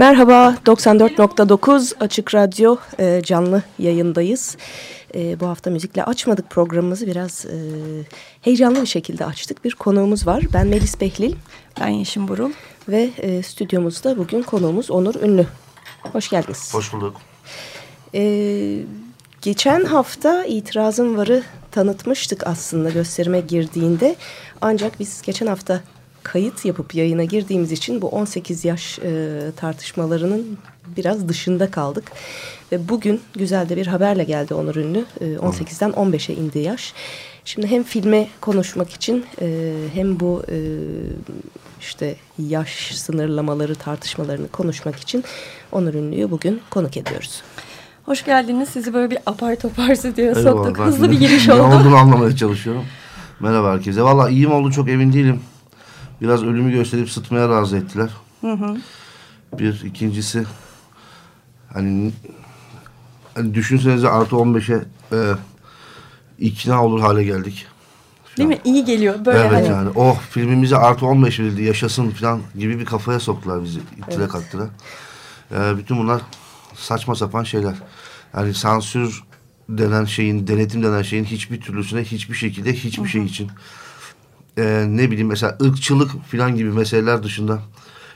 Merhaba, 94.9 Açık Radyo e, canlı yayındayız. E, bu hafta müzikle açmadık programımızı biraz e, heyecanlı bir şekilde açtık. Bir konuğumuz var. Ben Melis Behlil. Ben Yeşim Burul. Ve e, stüdyomuzda bugün konuğumuz Onur Ünlü. Hoş geldiniz. Hoş bulduk. E, geçen hafta itirazın varı tanıtmıştık aslında gösterime girdiğinde. Ancak biz geçen hafta kayıt yapıp yayına girdiğimiz için bu 18 yaş e, tartışmalarının biraz dışında kaldık. Ve bugün güzel de bir haberle geldi Onur Ünlü. E, 18'den 15'e indi yaş. Şimdi hem filme konuşmak için e, hem bu e, işte yaş sınırlamaları tartışmalarını konuşmak için Onur Ünlü'yü bugün konuk ediyoruz. Hoş geldiniz. Sizi böyle bir apar topar stüdyoya soktuk. Hızlı bir giriş oldu. Ne olduğunu anlamaya çalışıyorum. Merhaba herkese. Valla iyiyim oldu çok emin değilim. Biraz ölümü gösterip sıtmaya razı ettiler. Hı hı. Bir ikincisi hani, hani düşünsenize artı 15'e e, ikna olur hale geldik. Değil mi? İyi geliyor. Böyle evet hani. yani oh filmimize artı 15 verildi yaşasın falan gibi bir kafaya soktular bizi ittire Evet. kalktıra. Ee, bütün bunlar saçma sapan şeyler. Yani sansür denen şeyin, denetim denen şeyin hiçbir türlüsüne hiçbir şekilde hiçbir şey için e, ne bileyim mesela ırkçılık falan gibi meseleler dışında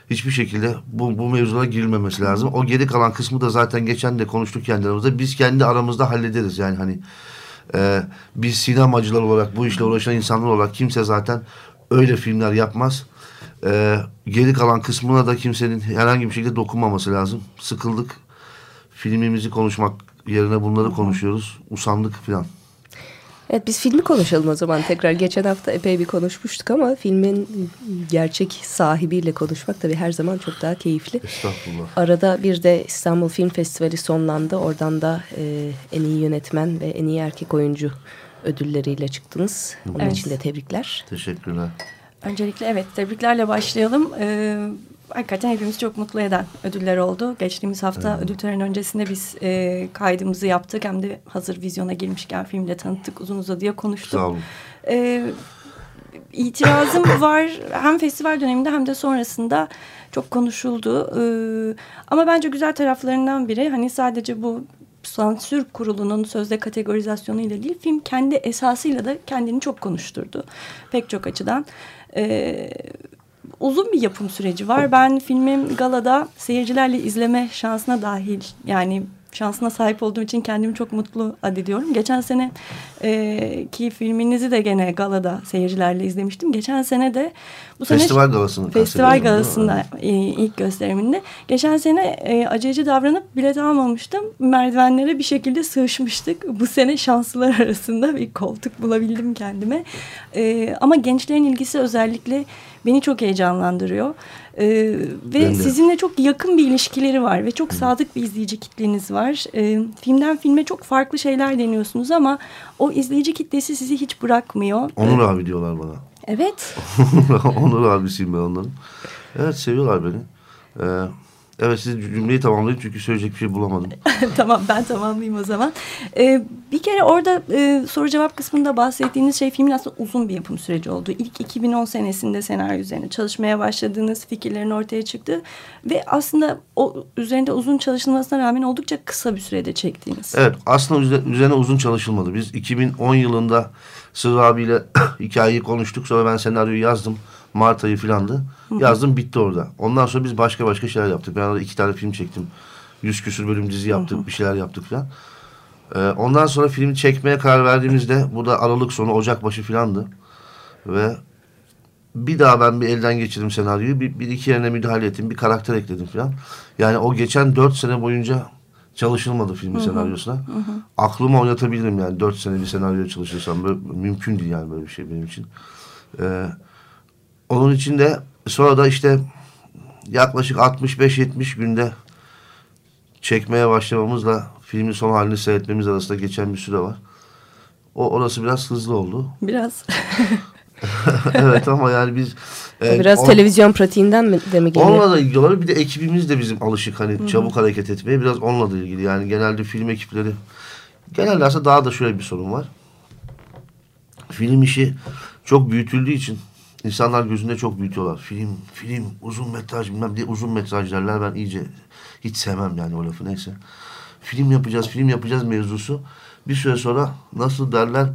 hiçbir şekilde bu, bu mevzulara girilmemesi lazım. O geri kalan kısmı da zaten geçen de konuştuk kendi. Biz kendi aramızda hallederiz yani hani e, biz sinemacılar olarak bu işle uğraşan insanlar olarak kimse zaten öyle filmler yapmaz. E, geri kalan kısmına da kimsenin herhangi bir şekilde dokunmaması lazım. Sıkıldık. Filmimizi konuşmak yerine bunları konuşuyoruz. Usandık falan. Evet biz filmi konuşalım o zaman tekrar. Geçen hafta epey bir konuşmuştuk ama filmin gerçek sahibiyle konuşmak tabii her zaman çok daha keyifli. Estağfurullah. Arada bir de İstanbul Film Festivali sonlandı. Oradan da e, en iyi yönetmen ve en iyi erkek oyuncu ödülleriyle çıktınız. Onun Evet. için de tebrikler. Teşekkürler. Öncelikle evet tebriklerle başlayalım. Ee, hakikaten hepimizi çok mutlu eden ödüller oldu. Geçtiğimiz hafta ödül töreni öncesinde biz e, kaydımızı yaptık. Hem de hazır vizyona girmişken filmle tanıttık. Uzun uzadıya konuştuk. Sağ olun. Ee, itirazım var hem festival döneminde hem de sonrasında çok konuşuldu. Ee, ama bence güzel taraflarından biri hani sadece bu sansür kurulunun sözde kategorizasyonu ile değil film kendi esasıyla da kendini çok konuşturdu pek çok açıdan. Ee, uzun bir yapım süreci var. Ben filmim galada seyircilerle izleme şansına dahil yani şansına sahip olduğum için kendimi çok mutlu addediyorum. Geçen sene e, ki filminizi de gene galada seyircilerle izlemiştim. Geçen sene de bu sene Festival galasını Festival galasında e, ilk gösteriminde. Geçen sene e, aceleci davranıp bilet almamıştım. Merdivenlere bir şekilde sığışmıştık. Bu sene şanslılar arasında bir koltuk bulabildim kendime. E, ama gençlerin ilgisi özellikle beni çok heyecanlandırıyor. E, ve Ben de. sizinle çok yakın bir ilişkileri var ve çok sadık bir izleyici kitleniz var. E, filmden filme çok farklı şeyler deniyorsunuz ama o izleyici kitlesi sizi hiç bırakmıyor. Onur abi diyorlar bana. Evet. Onur abisiyim ben onların. Evet seviyorlar beni. Ee, evet siz cümleyi tamamlayın çünkü söyleyecek bir şey bulamadım. tamam ben tamamlayayım o zaman. Ee, bir kere orada e, soru cevap kısmında bahsettiğiniz şey filmin aslında uzun bir yapım süreci oldu. İlk 2010 senesinde senaryo üzerine çalışmaya başladığınız fikirlerin ortaya çıktı. Ve aslında o üzerinde uzun çalışılmasına rağmen oldukça kısa bir sürede çektiğiniz. Evet aslında üze- üzerine uzun çalışılmadı. Biz 2010 yılında Sırrı abiyle hikayeyi konuştuk. Sonra ben senaryoyu yazdım. Mart ayı filandı. Yazdım bitti orada. Ondan sonra biz başka başka şeyler yaptık. Ben arada iki tane film çektim. Yüz küsür bölüm dizi yaptık. Bir şeyler yaptık filan. Ee, ondan sonra filmi çekmeye karar verdiğimizde bu da Aralık sonu Ocak başı filandı. Ve bir daha ben bir elden geçirdim senaryoyu. Bir, bir iki yerine müdahale ettim. Bir karakter ekledim falan. Yani o geçen dört sene boyunca çalışılmadı filmin senaryosuna. Aklıma oynatabilirim yani dört sene bir senaryo çalışırsam. Böyle, mümkün değil yani böyle bir şey benim için. Ee, onun için de sonra da işte yaklaşık 65-70 günde çekmeye başlamamızla filmin son halini seyretmemiz arasında geçen bir süre var. O orası biraz hızlı oldu. Biraz. evet ama yani biz e, biraz on, televizyon pratiğinden mi de mi geliyor? Onunla da ilgili olabilir. Bir de ekibimiz de bizim alışık hani Hı-hı. çabuk hareket etmeye biraz onunla da ilgili. Yani genelde film ekipleri genelde aslında daha da şöyle bir sorun var. Film işi çok büyütüldüğü için insanlar gözünde çok büyütüyorlar. Film, film, uzun metraj bilmem diye uzun metraj. Ben iyice hiç sevmem yani o lafı neyse. Film yapacağız, film yapacağız mevzusu. Bir süre sonra nasıl derler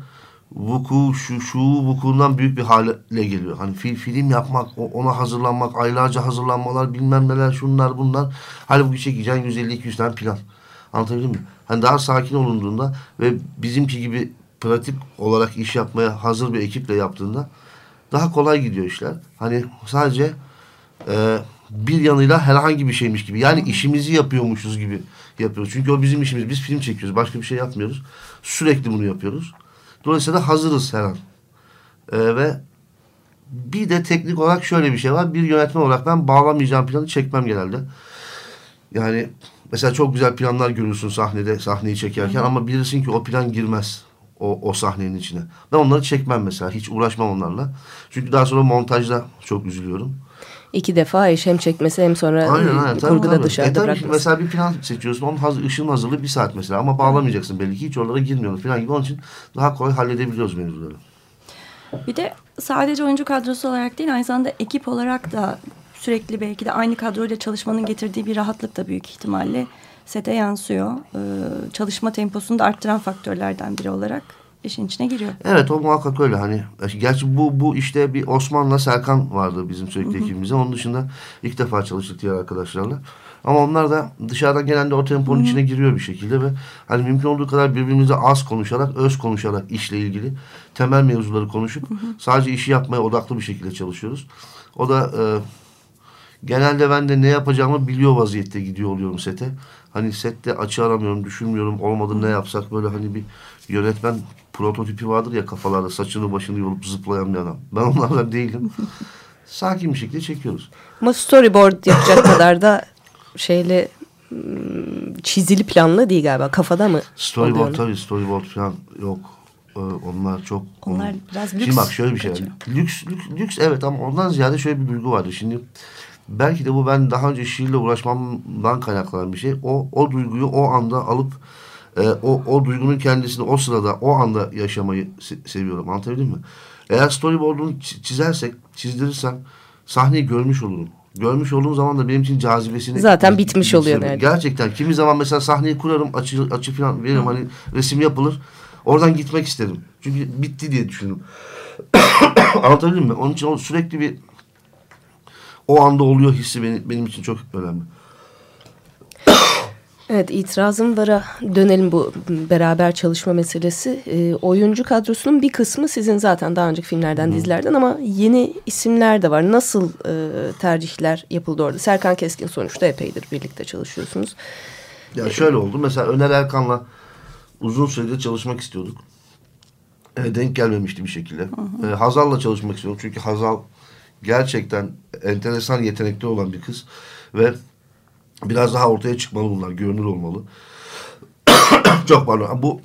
vuku şu şu vukuundan büyük bir hale geliyor. Hani fil, film yapmak, ona hazırlanmak, aylarca hazırlanmalar, bilmem neler, şunlar bunlar. Halbuki çekeceğin 150-200 tane plan. Anlatabildim mi? Hani daha sakin olunduğunda ve bizimki gibi pratik olarak iş yapmaya hazır bir ekiple yaptığında daha kolay gidiyor işler. Hani sadece e, bir yanıyla herhangi bir şeymiş gibi. Yani işimizi yapıyormuşuz gibi yapıyoruz. Çünkü o bizim işimiz. Biz film çekiyoruz. Başka bir şey yapmıyoruz. Sürekli bunu yapıyoruz. Dolayısıyla hazırız her an. Ee, ve bir de teknik olarak şöyle bir şey var. Bir yönetmen olarak ben bağlamayacağım planı çekmem genelde. Yani mesela çok güzel planlar görürsün sahnede sahneyi çekerken Hı. ama bilirsin ki o plan girmez o, o sahnenin içine. Ben onları çekmem mesela. Hiç uğraşmam onlarla. Çünkü daha sonra montajda çok üzülüyorum iki defa iş hem çekmesi hem sonra aynen, aynen, kurguda tabii, dışarıda e, tabii bırakması. Mesela bir plan seçiyorsun onun haz, ışığın hazırlığı bir saat mesela ama bağlamayacaksın belli ki hiç oralara girmiyorsun falan gibi onun için daha kolay halledebiliyoruz mevzuları. Bir de sadece oyuncu kadrosu olarak değil aynı zamanda ekip olarak da sürekli belki de aynı kadroyla çalışmanın getirdiği bir rahatlık da büyük ihtimalle sete yansıyor. Ee, çalışma temposunu da arttıran faktörlerden biri olarak işin içine giriyor. Evet o muhakkak öyle hani gerçi bu bu işte bir Osman'la Serkan vardı bizim sürekli ekibimizde. Onun dışında ilk defa çalıştık diğer arkadaşlarla. Ama onlar da dışarıdan gelen de o temponun içine giriyor bir şekilde ve hani mümkün olduğu kadar birbirimize az konuşarak, öz konuşarak işle ilgili temel mevzuları konuşup sadece işi yapmaya odaklı bir şekilde çalışıyoruz. O da e, genelde ben de ne yapacağımı biliyor vaziyette gidiyor oluyorum sete. Hani sette açı aramıyorum, düşünmüyorum. Olmadı ne yapsak böyle hani bir yönetmen prototipi vardır ya kafalarda saçını başını yolup zıplayan bir adam. Ben onlardan değilim. Sakin bir şekilde çekiyoruz. Ama storyboard yapacak kadar da şeyle hmm, çizili planlı değil galiba. Kafada mı? Storyboard tabii storyboard falan yok. Ee, onlar çok... Onlar biraz lüks. Şimdi bak şöyle bir şey. Lüks, lüks, lüks evet ama ondan ziyade şöyle bir duygu vardı. Şimdi belki de bu ben daha önce şiirle uğraşmamdan kaynaklanan bir şey. O, o duyguyu o anda alıp e, o, o duygunun kendisini o sırada o anda yaşamayı se seviyorum. Anlatabildim mi? Eğer storyboard'unu çizersek, çizdirirsem sahneyi görmüş olurum. Görmüş olduğum zaman da benim için cazibesini... Zaten bitmiş oluyor. Yani. Gerçekten. Kimi zaman mesela sahneyi kurarım, açı, açı falan veririm. Hı. Hani resim yapılır. Oradan gitmek isterim. Çünkü bitti diye düşünürüm. Anlatabildim mi? Onun için o sürekli bir o anda oluyor hissi benim, benim için çok önemli. Evet itirazım vara dönelim bu beraber çalışma meselesi. E, oyuncu kadrosunun bir kısmı sizin zaten daha önceki filmlerden, Hı. dizilerden ama yeni isimler de var. Nasıl e, tercihler yapıldı orada? Serkan Keskin sonuçta epeydir birlikte çalışıyorsunuz. Ya şöyle oldu. Mesela Öner Erkan'la uzun süredir çalışmak istiyorduk. E, denk gelmemişti bir şekilde. Hı hı. E, Hazal'la çalışmak istiyorduk. Çünkü Hazal gerçekten enteresan yetenekli olan bir kız. Ve biraz daha ortaya çıkmalı bunlar. Görünür olmalı. Çok pardon. Bu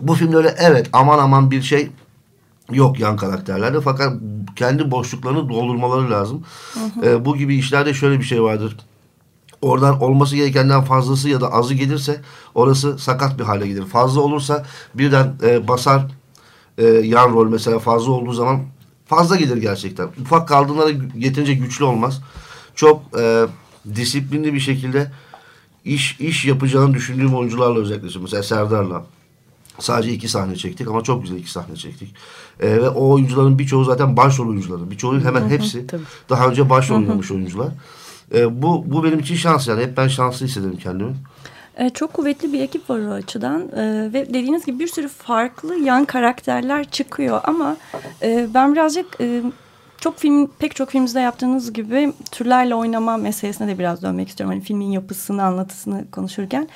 bu filmde öyle evet aman aman bir şey yok yan karakterlerde. Fakat kendi boşluklarını doldurmaları lazım. Hı hı. Ee, bu gibi işlerde şöyle bir şey vardır. Oradan olması gerekenden fazlası ya da azı gelirse orası sakat bir hale gelir. Fazla olursa birden e, basar e, yan rol mesela fazla olduğu zaman fazla gelir gerçekten. Ufak kaldığında da yeterince güçlü olmaz. Çok e, disiplinli bir şekilde iş iş yapacağını düşündüğüm oyuncularla özellikle mesela Serdar'la sadece iki sahne çektik ama çok güzel iki sahne çektik. Ee, ve o oyuncuların birçoğu zaten başrol oyuncuları. Birçoğu hemen hepsi daha önce başrol oynamış oyuncular. Ee, bu bu benim için şans yani. Hep ben şanslı hissederim kendimi. Ee, çok kuvvetli bir ekip var o açıdan ee, ve dediğiniz gibi bir sürü farklı yan karakterler çıkıyor ama e, ben birazcık e, çok film pek çok filmimizde yaptığınız gibi türlerle oynama meselesine de biraz dönmek istiyorum. Hani filmin yapısını, anlatısını konuşurken.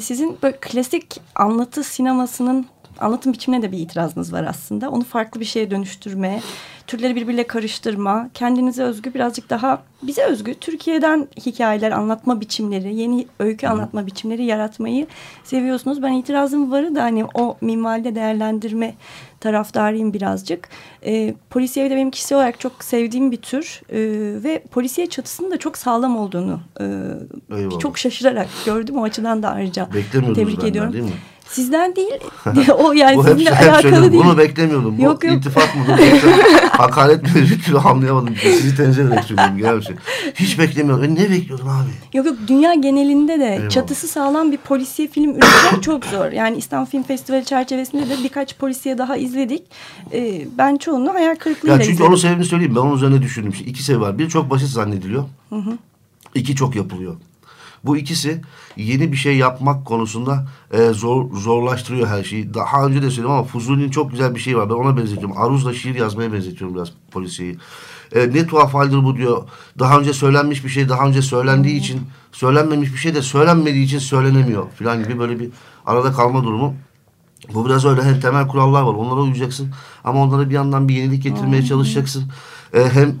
Sizin böyle klasik anlatı sinemasının anlatım biçimine de bir itirazınız var aslında. Onu farklı bir şeye dönüştürme, türleri birbiriyle karıştırma, kendinize özgü birazcık daha bize özgü Türkiye'den hikayeler anlatma biçimleri, yeni öykü anlatma biçimleri yaratmayı seviyorsunuz. Ben itirazım varı da hani o minvalde değerlendirme taraftarıyım birazcık. E, polisiye de benim kişisel olarak çok sevdiğim bir tür e, ve polisiye çatısının da çok sağlam olduğunu e, çok şaşırarak gördüm. O açıdan da ayrıca tebrik ediyorum. Değil mi? Sizden değil. o yani Bu sizinle hep, alakalı hep değil. Bunu beklemiyordum. Bu yok, yok. iltifat mıdır? Hakaret mi? Bir türlü anlayamadım. Sizi tenzih ederek söylüyorum. Şey. Hiç beklemiyordum. E ne bekliyordun abi? Yok yok dünya genelinde de Eyvallah. çatısı sağlam bir polisiye film üretmek çok zor. Yani İstanbul Film Festivali çerçevesinde de birkaç polisiye daha izledik. Ee, ben çoğunu hayal kırıklığıyla Ya çünkü izledim. onun sebebini söyleyeyim. Ben onun üzerine düşündüm. İki sebebi var. Bir çok basit zannediliyor. Hı hı. İki çok yapılıyor. Bu ikisi yeni bir şey yapmak konusunda e, zor zorlaştırıyor her şeyi. Daha önce de söyledim ama Fuzuli'nin çok güzel bir şeyi var. Ben ona benzetiyorum. Aruz'la şiir yazmaya benzetiyorum biraz polisiyeyi. E, ne tuhaf haldir bu diyor. Daha önce söylenmiş bir şey daha önce söylendiği için söylenmemiş bir şey de söylenmediği için söylenemiyor falan gibi böyle bir arada kalma durumu. Bu biraz öyle hem temel kurallar var. Onlara uyacaksın ama onlara bir yandan bir yenilik getirmeye çalışacaksın. E, hem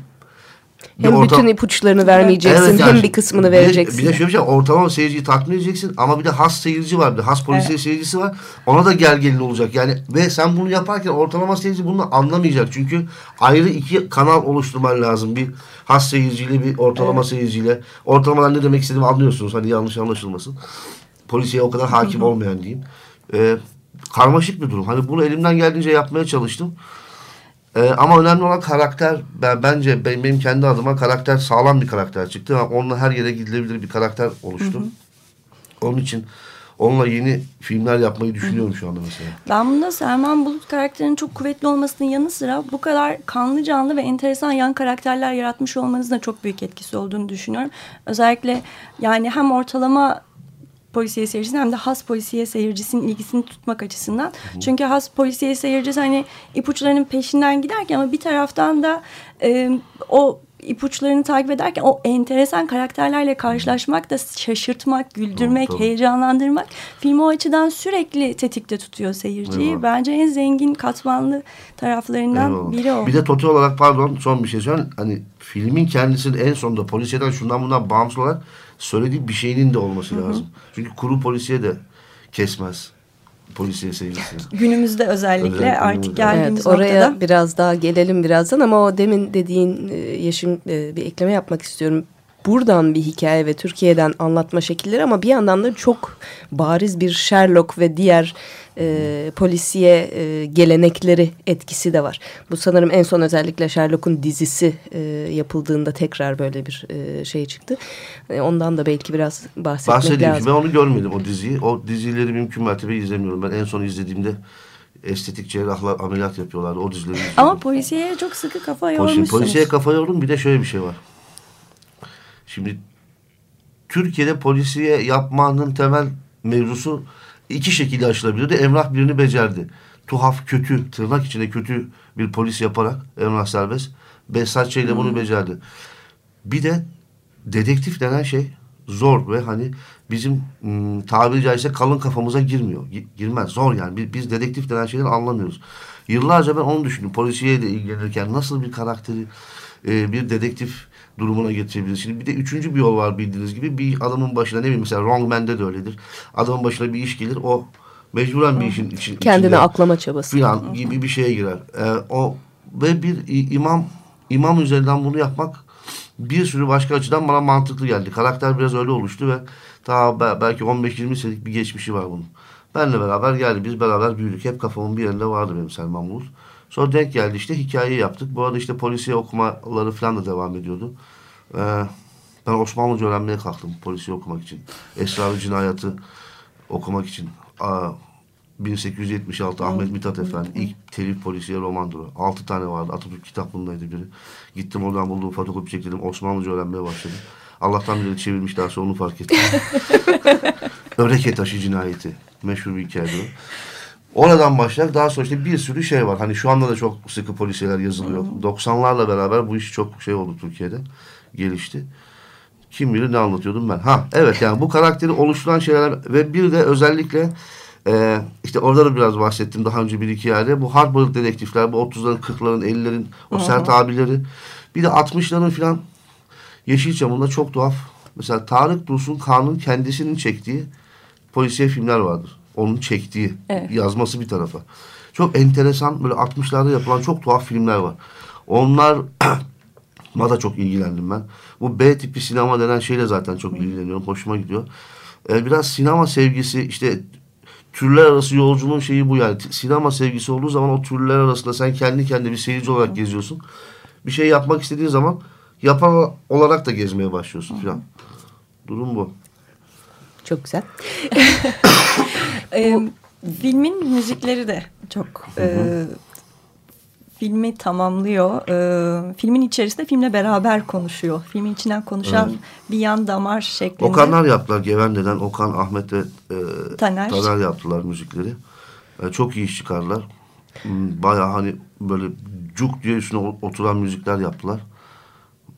Hem orta- bütün ipuçlarını vermeyeceksin Evet, yani hem bir kısmını bir de- vereceksin. Bir de şöyle bir şey ortalama seyirciyi tatmin edeceksin ama bir de has seyirci var. Bir de has polisiye Evet. seyircisi var. Ona da gel gelin olacak. Yani ve sen bunu yaparken ortalama seyirci bunu anlamayacak. Çünkü ayrı iki kanal oluşturman lazım. Bir has seyirciyle bir ortalama seyirciyle. Ortalamadan ne demek istediğimi anlıyorsunuz. Hani yanlış anlaşılmasın. Polisiye o kadar hakim olmayan diyeyim. Ee, karmaşık bir durum. Hani bunu elimden geldiğince yapmaya çalıştım. Ee, ama önemli olan karakter. Ben bence benim, benim kendi adıma karakter sağlam bir karakter çıktı. Ama onunla her yere gidilebilir bir karakter oluştu. Onun için onunla yeni filmler yapmayı düşünüyorum şu anda mesela. Ben bunda Selman Bulut karakterinin çok kuvvetli olmasının yanı sıra bu kadar kanlı canlı ve enteresan yan karakterler yaratmış olmanızın da çok büyük etkisi olduğunu düşünüyorum. Özellikle yani hem ortalama polisiye seyircisinin hem de has polisiye seyircisinin ilgisini tutmak açısından. Çünkü has polisiye seyircisi hani ipuçlarının peşinden giderken ama bir taraftan da e, o ipuçlarını takip ederken o enteresan karakterlerle karşılaşmak da şaşırtmak, güldürmek, Tabii. heyecanlandırmak filmi o açıdan sürekli tetikte tutuyor seyirciyi. Eyvallah. Bence en zengin katmanlı taraflarından Eyvallah. biri o. Bir de total olarak pardon son bir şey söyleyeyim. Hani filmin kendisinin en sonunda polisiyeden şundan bundan bağımsız olarak söylediği bir şeyinin de olması lazım. Çünkü kuru polisiye de kesmez polisiye seyircisini. Günümüzde özellikle, Özellikle artık günümüzde. geldiğimiz Evet, oraya noktada. biraz daha gelelim birazdan ama o demin dediğin e, Yeşim e, bir ekleme yapmak istiyorum. Buradan bir hikaye ve Türkiye'den anlatma şekilleri ama bir yandan da çok bariz bir Sherlock ve diğer e, polisiye e, gelenekleri etkisi de var. Bu sanırım en son özellikle Sherlock'un dizisi e, yapıldığında tekrar böyle bir e, şey çıktı. E, ondan da belki biraz bahsetmek Bahsedeyim lazım. ki ben onu görmedim o diziyi. O dizileri mümkün mertebe izlemiyorum. Ben en son izlediğimde estetik cerrahlar ameliyat yapıyorlardı. O dizileri izliyordum. Ama polisiye çok sıkı kafa yormuşsunuz. polisiye kafa yordum. Bir de şöyle bir şey var. Şimdi Türkiye'de polisiye yapmanın temel mevzusu iki şekilde aşılabilirdi. Emrah birini becerdi. Tuhaf, kötü, tırnak içinde kötü bir polis yaparak Emrah Serbest. Behzat Ç. ile bunu becerdi. Bir de dedektif denen şey zor ve hani bizim ım, tabiri caizse kalın kafamıza girmiyor. Gi- Girmez. Zor yani. Biz, biz dedektif denen şeyleri anlamıyoruz. Yıllarca ben onu düşündüm. Polisiye de ilgilenirken nasıl bir karakteri e, bir dedektif durumuna getirebiliriz. Şimdi bir de üçüncü bir yol var bildiğiniz gibi. Bir adamın başına ne bileyim mesela Wrong Man'de de öyledir. Adamın başına bir iş gelir. O mecburen bir işin için, Kendini içinde aklama çabası. filan gibi bir şeye girer. Ee, o ve bir imam imam üzerinden bunu yapmak bir sürü başka açıdan bana mantıklı geldi. Karakter biraz öyle oluştu ve daha be- belki 15-20 senelik bir geçmişi var bunun. Benle beraber geldi. Biz beraber büyüdük. Hep kafamın bir yerinde vardı benim Selman Bulut. Sonra denk geldi işte hikayeyi yaptık. Bu arada işte polisiye okumaları falan da devam ediyordu. Ee, ben Osmanlıca öğrenmeye kalktım polisiye okumak için. Esrar-ı Cinayat'ı okumak için. Aa, 1876 Ahmet Mithat Efendi ilk telif polisiye romandır o. Altı tane vardı. Atatürk kitaplığındaydı biri. Gittim oradan bulduğum fotokopi çektirdim. Osmanlıca öğrenmeye başladım. Allah'tan biri çevirmiş daha sonra onu fark ettim. Öreke taşı cinayeti. Meşhur bir hikaye bu. Oradan başlayarak daha sonra işte bir sürü şey var. Hani şu anda da çok sıkı polisiyeler yazılıyor. 90'larla beraber bu iş çok şey oldu Türkiye'de. Gelişti. Kim bilir ne anlatıyordum ben. Ha evet yani bu karakteri oluşturan şeyler ve bir de özellikle Ee, işte orada da biraz bahsettim daha önce bir iki yerde. Bu hardboiled dedektifler, bu 30'ların, 40'ların, 50'lerin o sert abileri. Bir de 60'ların filan Yeşilçam'ında çok tuhaf. Mesela Tarık Dursun Kaan'ın kendisinin çektiği polisiye filmler vardır. Onun çektiği, Evet. yazması bir tarafa. Çok enteresan böyle 60'larda yapılan çok tuhaf filmler var. Onlar da çok ilgilendim ben. Bu B tipi sinema denen şeyle zaten çok ilgileniyorum. Hoşuma gidiyor. Ee, biraz sinema sevgisi işte türler arası yolculuğun şeyi bu yani. Sinema sevgisi olduğu zaman o türler arasında sen kendi kendine bir seyirci olarak geziyorsun. Bir şey yapmak istediğin zaman yapan olarak da gezmeye başlıyorsun falan. Durum bu. Çok güzel. Ee, filmin müzikleri de çok e, filmi tamamlıyor. Ee, filmin içerisinde filmle beraber konuşuyor. Filmin içinden konuşan bir yan damar şeklinde. Okanlar yaptılar Gevende'den. Okan, Ahmet ve e, Taner. Taner yaptılar müzikleri. E, çok iyi iş çıkardılar. Hmm, Bayağı hani böyle cuk diye üstüne oturan müzikler yaptılar.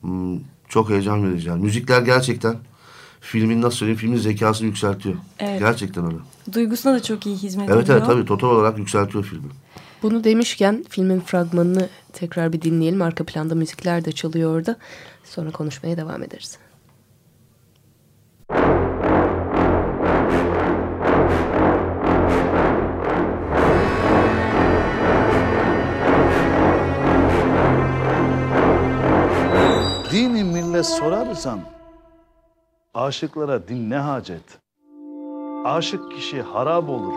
Hmm, Çok heyecan verici yani. Müzikler gerçekten filmin nasıl söyleyeyim filmin zekasını yükseltiyor. Evet. Gerçekten öyle. Duygusuna da çok iyi hizmet Evet ediyor. evet tabii total olarak yükseltiyor filmi. Bunu demişken filmin fragmanını tekrar bir dinleyelim. Arka planda müzikler de çalıyor orada. Sonra konuşmaya devam ederiz. Dini millet sorarsan aşıklara din ne hacet? Aşık kişi harap olur.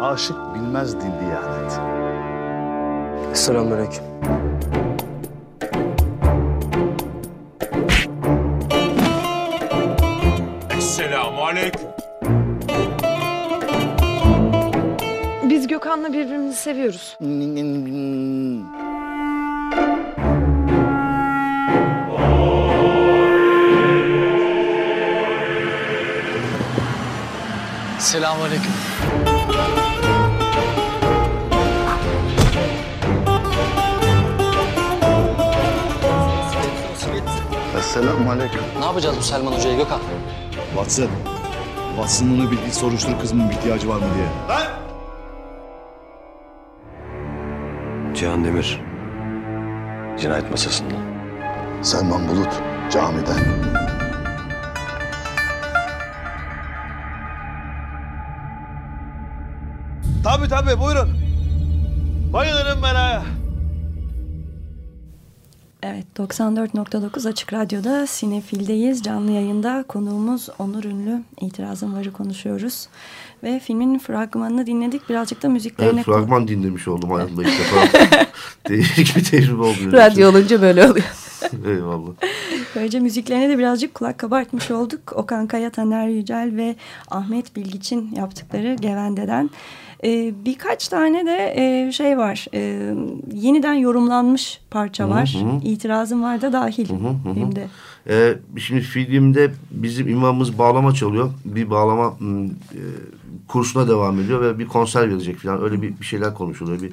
Aşık bilmez din diyanet. Selamünaleyküm. Esselamu aleyküm. Biz Gökhan'la birbirimizi seviyoruz. Selamünaleyküm. Esselamu aleyküm. Ne yapacağız bu Selman Hoca'yı Gökhan? Watson. Watson'ın onu bildiği soruştur kızımın bir ihtiyacı var mı diye. Cihan Demir. Cinayet masasında. Selman Bulut camiden. Tabii tabii buyurun. Bayılırım ben ha. Evet 94.9 Açık Radyo'da Sinefil'deyiz. Canlı yayında konuğumuz Onur Ünlü. İtirazın varı konuşuyoruz. Ve filmin fragmanını dinledik. Birazcık da müziklerine... Evet, fragman dinlemiş oldum hayatımda ilk defa. Değişik bir tecrübe oldu. Radyo olunca böyle oluyor. Eyvallah. Böylece müziklerine de birazcık kulak kabartmış olduk. Okan Kaya, Taner Yücel ve Ahmet Bilgiç'in yaptıkları Gevende'den. Ee, birkaç tane de e, şey var. E, yeniden yorumlanmış parça var. İtirazım var da dahil filmde. Ee, şimdi filmde bizim imamımız bağlama çalıyor. Bir bağlama e, kursuna devam ediyor ve bir konser verecek falan. Öyle bir, bir şeyler konuşuluyor. Bir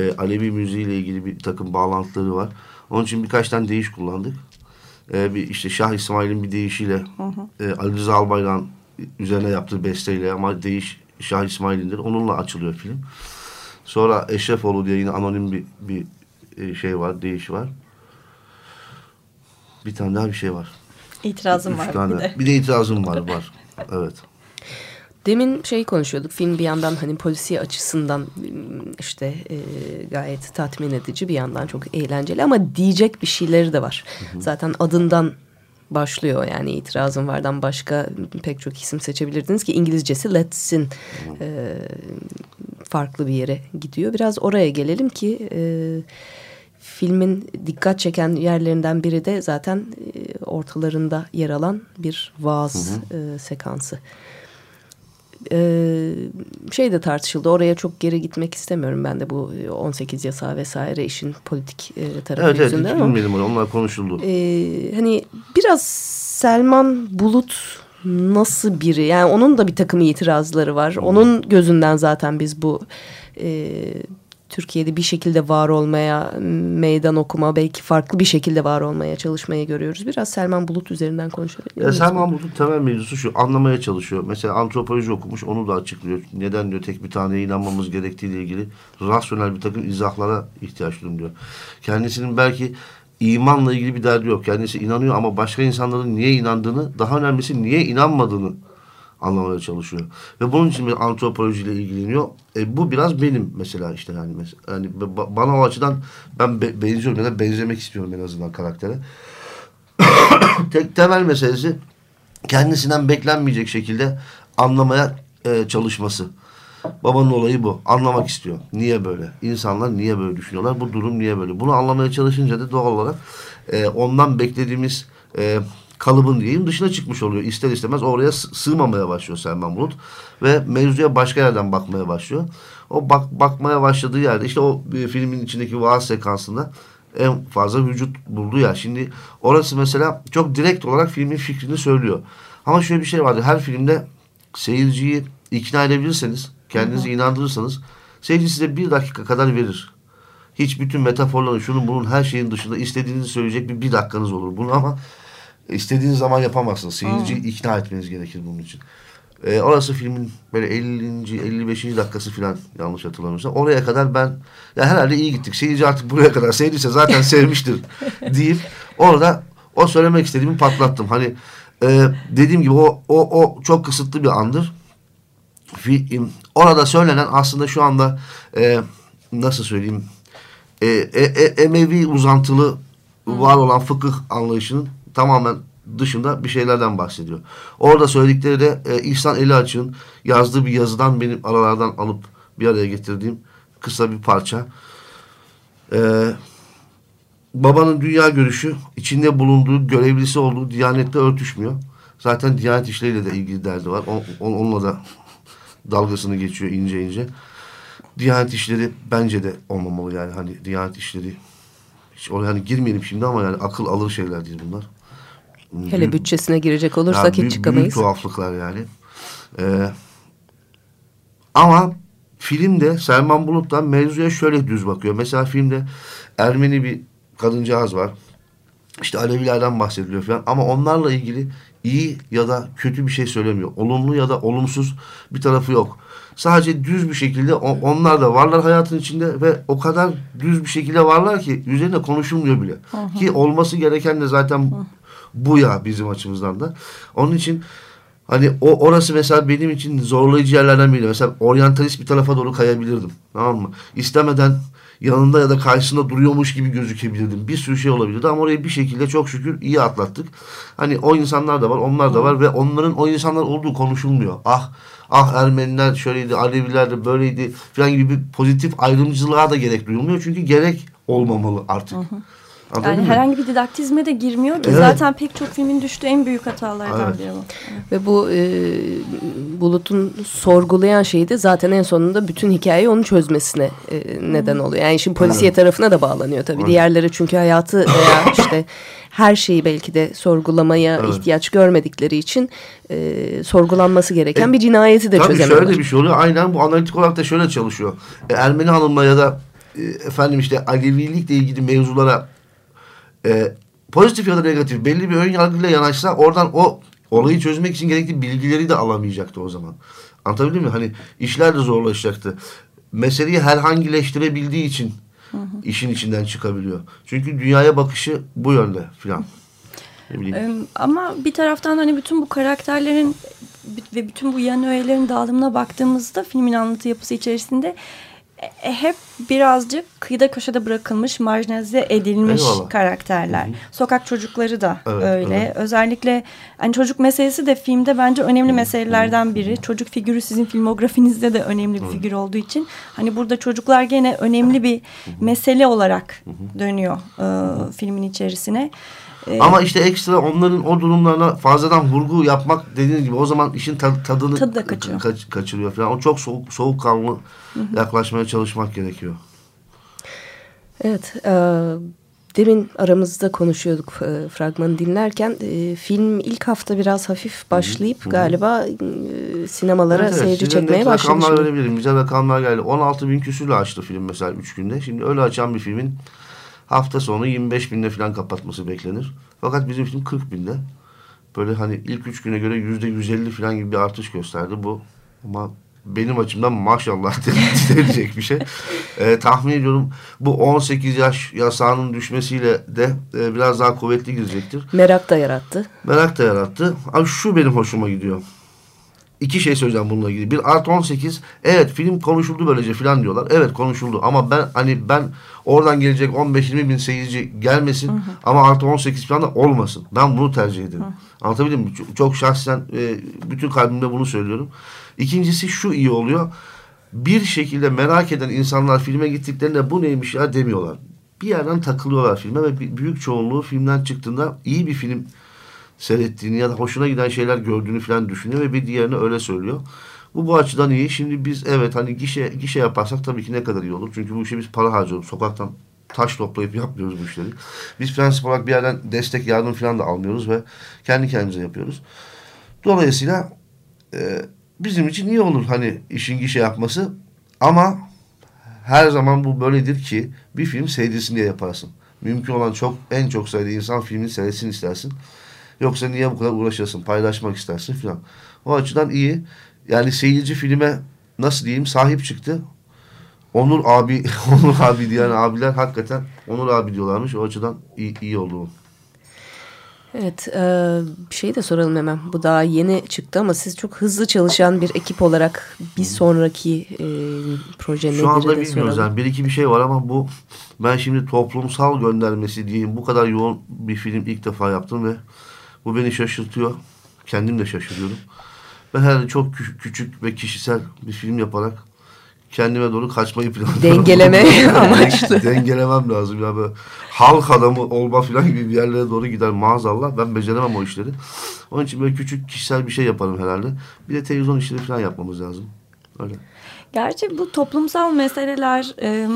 e, Alevi müziğiyle ilgili bir takım bağlantıları var. Onun için birkaç tane değiş kullandık. E, bir işte Şah İsmail'in bir deyişiyle e, Ali Rıza Albayrak'ın üzerine yaptığı besteyle ama değiş Şah İsmail'indir. Onunla açılıyor film. Sonra Eşrefoğlu diye yine anonim bir, bir e, şey var, değiş var. Bir tane daha bir şey var. İtirazım Üç var tane. bir de. Bir de itirazım var, var. Evet. Demin şey konuşuyorduk. Film bir yandan hani polisiye açısından işte e, gayet tatmin edici bir yandan çok eğlenceli ama diyecek bir şeyleri de var. Zaten adından başlıyor yani itirazım vardan başka pek çok isim seçebilirdiniz ki İngilizcesi Let's In e, farklı bir yere gidiyor. Biraz oraya gelelim ki e, filmin dikkat çeken yerlerinden biri de zaten e, ortalarında yer alan bir vaaz e, sekansı. Ee, şey de tartışıldı. Oraya çok geri gitmek istemiyorum ben de bu 18 yasağı vesaire işin politik e, tarafı Evet, evet. yüzünden Hiç ama bilmedim onu. Onlar konuşuldu. e, hani biraz Selman Bulut nasıl biri? Yani onun da bir takım itirazları var. Onun gözünden zaten biz bu e, Türkiye'de bir şekilde var olmaya, meydan okuma, belki farklı bir şekilde var olmaya çalışmayı görüyoruz. Biraz Selman Bulut üzerinden konuşabilir Ya Selman Bulut'un temel mevzusu şu anlamaya çalışıyor. Mesela antropoloji okumuş onu da açıklıyor. Neden diyor tek bir taneye inanmamız gerektiğiyle ilgili rasyonel bir takım izahlara ihtiyaç duyuyor. Kendisinin belki imanla ilgili bir derdi yok. Kendisi inanıyor ama başka insanların niye inandığını daha önemlisi niye inanmadığını anlamaya çalışıyor. Ve bunun için bir antropolojiyle ilgileniyor. E, bu biraz benim mesela işte yani, mesela, yani bana o açıdan ben be, benziyorum ya da benzemek istiyorum en azından karaktere. Tek temel meselesi kendisinden beklenmeyecek şekilde anlamaya e, çalışması. Babanın olayı bu. Anlamak istiyor. Niye böyle? İnsanlar niye böyle düşünüyorlar? Bu durum niye böyle? Bunu anlamaya çalışınca da doğal olarak e, ondan beklediğimiz e, kalıbın diyeyim dışına çıkmış oluyor. İster istemez oraya sığmamaya başlıyor Selman Bulut. Ve mevzuya başka yerden bakmaya başlıyor. O bak, bakmaya başladığı yerde işte o e, filmin içindeki vaaz sekansında en fazla vücut buldu ya. Şimdi orası mesela çok direkt olarak filmin fikrini söylüyor. Ama şöyle bir şey vardı. Her filmde seyirciyi ikna edebilirseniz, kendinizi hı hı. inandırırsanız seyirci size bir dakika kadar verir. Hiç bütün metaforların, şunun bunun her şeyin dışında istediğinizi söyleyecek bir, bir dakikanız olur. Bunu ama istediğiniz zaman yapamazsınız. Seyirciyi ikna etmeniz gerekir bunun için. E, orası filmin böyle 50. 55. dakikası falan yanlış hatırlamıyorsam. Oraya kadar ben ya herhalde iyi gittik. Seyirci artık buraya kadar sevdiyse zaten sevmiştir deyip orada o söylemek istediğimi patlattım. Hani e, dediğim gibi o, o, o çok kısıtlı bir andır. Film, orada söylenen aslında şu anda e, nasıl söyleyeyim e, e, e, Emevi uzantılı var olan fıkıh anlayışının tamamen dışında bir şeylerden bahsediyor. Orada söyledikleri de e, İhsan Eli Açık'ın yazdığı bir yazıdan benim aralardan alıp bir araya getirdiğim kısa bir parça. E, babanın dünya görüşü içinde bulunduğu görevlisi olduğu diyanetle örtüşmüyor. Zaten diyanet işleriyle de ilgili derdi var. O, onunla da dalgasını geçiyor ince ince. Diyanet işleri bence de olmamalı yani hani diyanet işleri hiç oraya hani girmeyelim şimdi ama yani akıl alır şeyler değil bunlar. Hele bütçesine girecek olursak hiç büyük, çıkamayız. Büyük tuhaflıklar yani. Ee, ama filmde Selman Bulut'tan mevzuya şöyle düz bakıyor. Mesela filmde Ermeni bir kadıncağız var. İşte Alevilerden bahsediliyor falan. Ama onlarla ilgili iyi ya da kötü bir şey söylemiyor. Olumlu ya da olumsuz bir tarafı yok. Sadece düz bir şekilde onlar da varlar hayatın içinde ve o kadar düz bir şekilde varlar ki üzerine konuşulmuyor bile. Hı hı. Ki olması gereken de zaten bu ya bizim açımızdan da. Onun için hani o orası mesela benim için zorlayıcı yerlerden biri. Mesela oryantalist bir tarafa doğru kayabilirdim. Tamam mı? İstemeden yanında ya da karşısında duruyormuş gibi gözükebilirdim. Bir sürü şey olabilirdi ama orayı bir şekilde çok şükür iyi atlattık. Hani o insanlar da var, onlar da var ve onların o insanlar olduğu konuşulmuyor. Ah ah Ermeniler şöyleydi, Aleviler de böyleydi falan gibi bir pozitif ayrımcılığa da gerek duyulmuyor. Çünkü gerek olmamalı artık. Hı hı. Anladın yani mı? herhangi bir didaktizme de girmiyor ki. Evet. Zaten pek çok filmin düştüğü en büyük hatalardan evet. biri bu. Evet. Ve bu e, Bulut'un sorgulayan şeyi de zaten en sonunda bütün hikayeyi onun çözmesine e, neden oluyor. Yani şimdi polisiye evet. tarafına da bağlanıyor tabii. Evet. Diğerleri çünkü hayatı veya işte her şeyi belki de sorgulamaya evet. ihtiyaç görmedikleri için e, sorgulanması gereken e, bir cinayeti de tabii çözemiyorlar. Tabii şöyle bir şey oluyor. Aynen bu analitik olarak da şöyle çalışıyor. E, Ermeni hanımla ya da e, efendim işte Alevilikle ilgili mevzulara e, pozitif ya da negatif belli bir ön yargıyla yanaşsa oradan o olayı çözmek için gerekli bilgileri de alamayacaktı o zaman. Anlatabildim mi? Hani işler de zorlaşacaktı. Meseleyi herhangileştirebildiği için hı hı. işin içinden çıkabiliyor. Çünkü dünyaya bakışı bu yönde filan. Ama bir taraftan hani bütün bu karakterlerin ve bütün bu yan öğelerin dağılımına baktığımızda filmin anlatı yapısı içerisinde hep birazcık kıyıda köşede bırakılmış, marjinalize edilmiş Eyvallah. karakterler. Hı -hı. Sokak çocukları da evet, öyle. Evet. Özellikle hani çocuk meselesi de filmde bence önemli Hı -hı. meselelerden biri. Çocuk figürü sizin filmografinizde de önemli bir Hı -hı. figür olduğu için hani burada çocuklar gene önemli bir Hı -hı. mesele olarak dönüyor e, filmin içerisine. Ee, Ama işte ekstra onların o durumlarına fazladan vurgu yapmak dediğiniz gibi o zaman işin tad, tadını Tadı da kaçıyor. Kaç, kaçırıyor falan. O çok soğuk soğukkanlı Hı -hı. yaklaşmaya çalışmak gerekiyor. Evet. E, demin aramızda konuşuyorduk e, fragmanı dinlerken. E, film ilk hafta biraz hafif başlayıp Hı hı. galiba e, sinemalara Evet, evet. seyirci Sizin çekmeye net başlamış. Rakamlar verebilirim. Bize rakamlar geldi. 16 bin küsürle açtı film mesela 3 günde. Şimdi öyle açan bir filmin hafta sonu 25 binde falan kapatması beklenir. Fakat bizim film 40 binde. Böyle hani ilk 3 güne göre yüzde 150 falan gibi bir artış gösterdi. Bu ama benim açımdan maşallah denilecek bir şey. Ee, tahmin ediyorum bu 18 yaş yasağının düşmesiyle de e, biraz daha kuvvetli girecektir. Merak da yarattı. Merak da yarattı. Ama şu benim hoşuma gidiyor. İki şey söyleyeceğim bununla ilgili. Bir artı 18 evet film konuşuldu böylece filan diyorlar. Evet konuşuldu ama ben hani ben oradan gelecek 15-20 bin seyirci gelmesin ama artı 18 falan da olmasın. Ben bunu tercih ederim. Anlatabildim mi? Çok, çok şahsen e, bütün kalbimle bunu söylüyorum. İkincisi şu iyi oluyor. Bir şekilde merak eden insanlar filme gittiklerinde bu neymiş ya demiyorlar. Bir yerden takılıyorlar filme ve büyük çoğunluğu filmden çıktığında iyi bir film seyrettiğini ya da hoşuna giden şeyler gördüğünü falan düşünüyor ve bir diğerine öyle söylüyor. Bu bu açıdan iyi. Şimdi biz evet hani gişe gişe yaparsak tabii ki ne kadar iyi olur. Çünkü bu işe biz para harcıyoruz. Sokaktan taş toplayıp yapmıyoruz bu işleri. Biz prensip olarak bir yerden destek yardım falan da almıyoruz ve kendi kendimize yapıyoruz. Dolayısıyla e, bizim için iyi olur hani işin gişe yapması ama her zaman bu böyledir ki bir film seyredilsin diye yaparsın. Mümkün olan çok en çok sayıda insan filmi seyretsin istersin. Yoksa niye bu kadar uğraşırsın, paylaşmak istersin filan. O açıdan iyi. Yani seyirci filme nasıl diyeyim sahip çıktı. Onur abi, Onur abi diyen abiler hakikaten Onur abi diyorlarmış. O açıdan iyi, iyi oldu bu. Evet, e, bir şey de soralım hemen. Bu daha yeni çıktı ama siz çok hızlı çalışan bir ekip olarak bir sonraki e, proje nedir Şu anda bilmiyoruz soralım. yani. Bir iki bir şey var ama bu ben şimdi toplumsal göndermesi diyeyim. Bu kadar yoğun bir film ilk defa yaptım ve bu beni şaşırtıyor. Kendim de şaşırıyorum. Ben herhalde çok kü- küçük ve kişisel bir film yaparak kendime doğru kaçmayı planlıyorum. Dengeleme amaçlı. Dengelemem lazım ya böyle halk adamı olma falan gibi bir yerlere doğru gider maazallah. Ben beceremem o işleri. Onun için böyle küçük kişisel bir şey yaparım herhalde. Bir de televizyon işleri falan yapmamız lazım. Öyle. Gerçi bu toplumsal meseleler, e,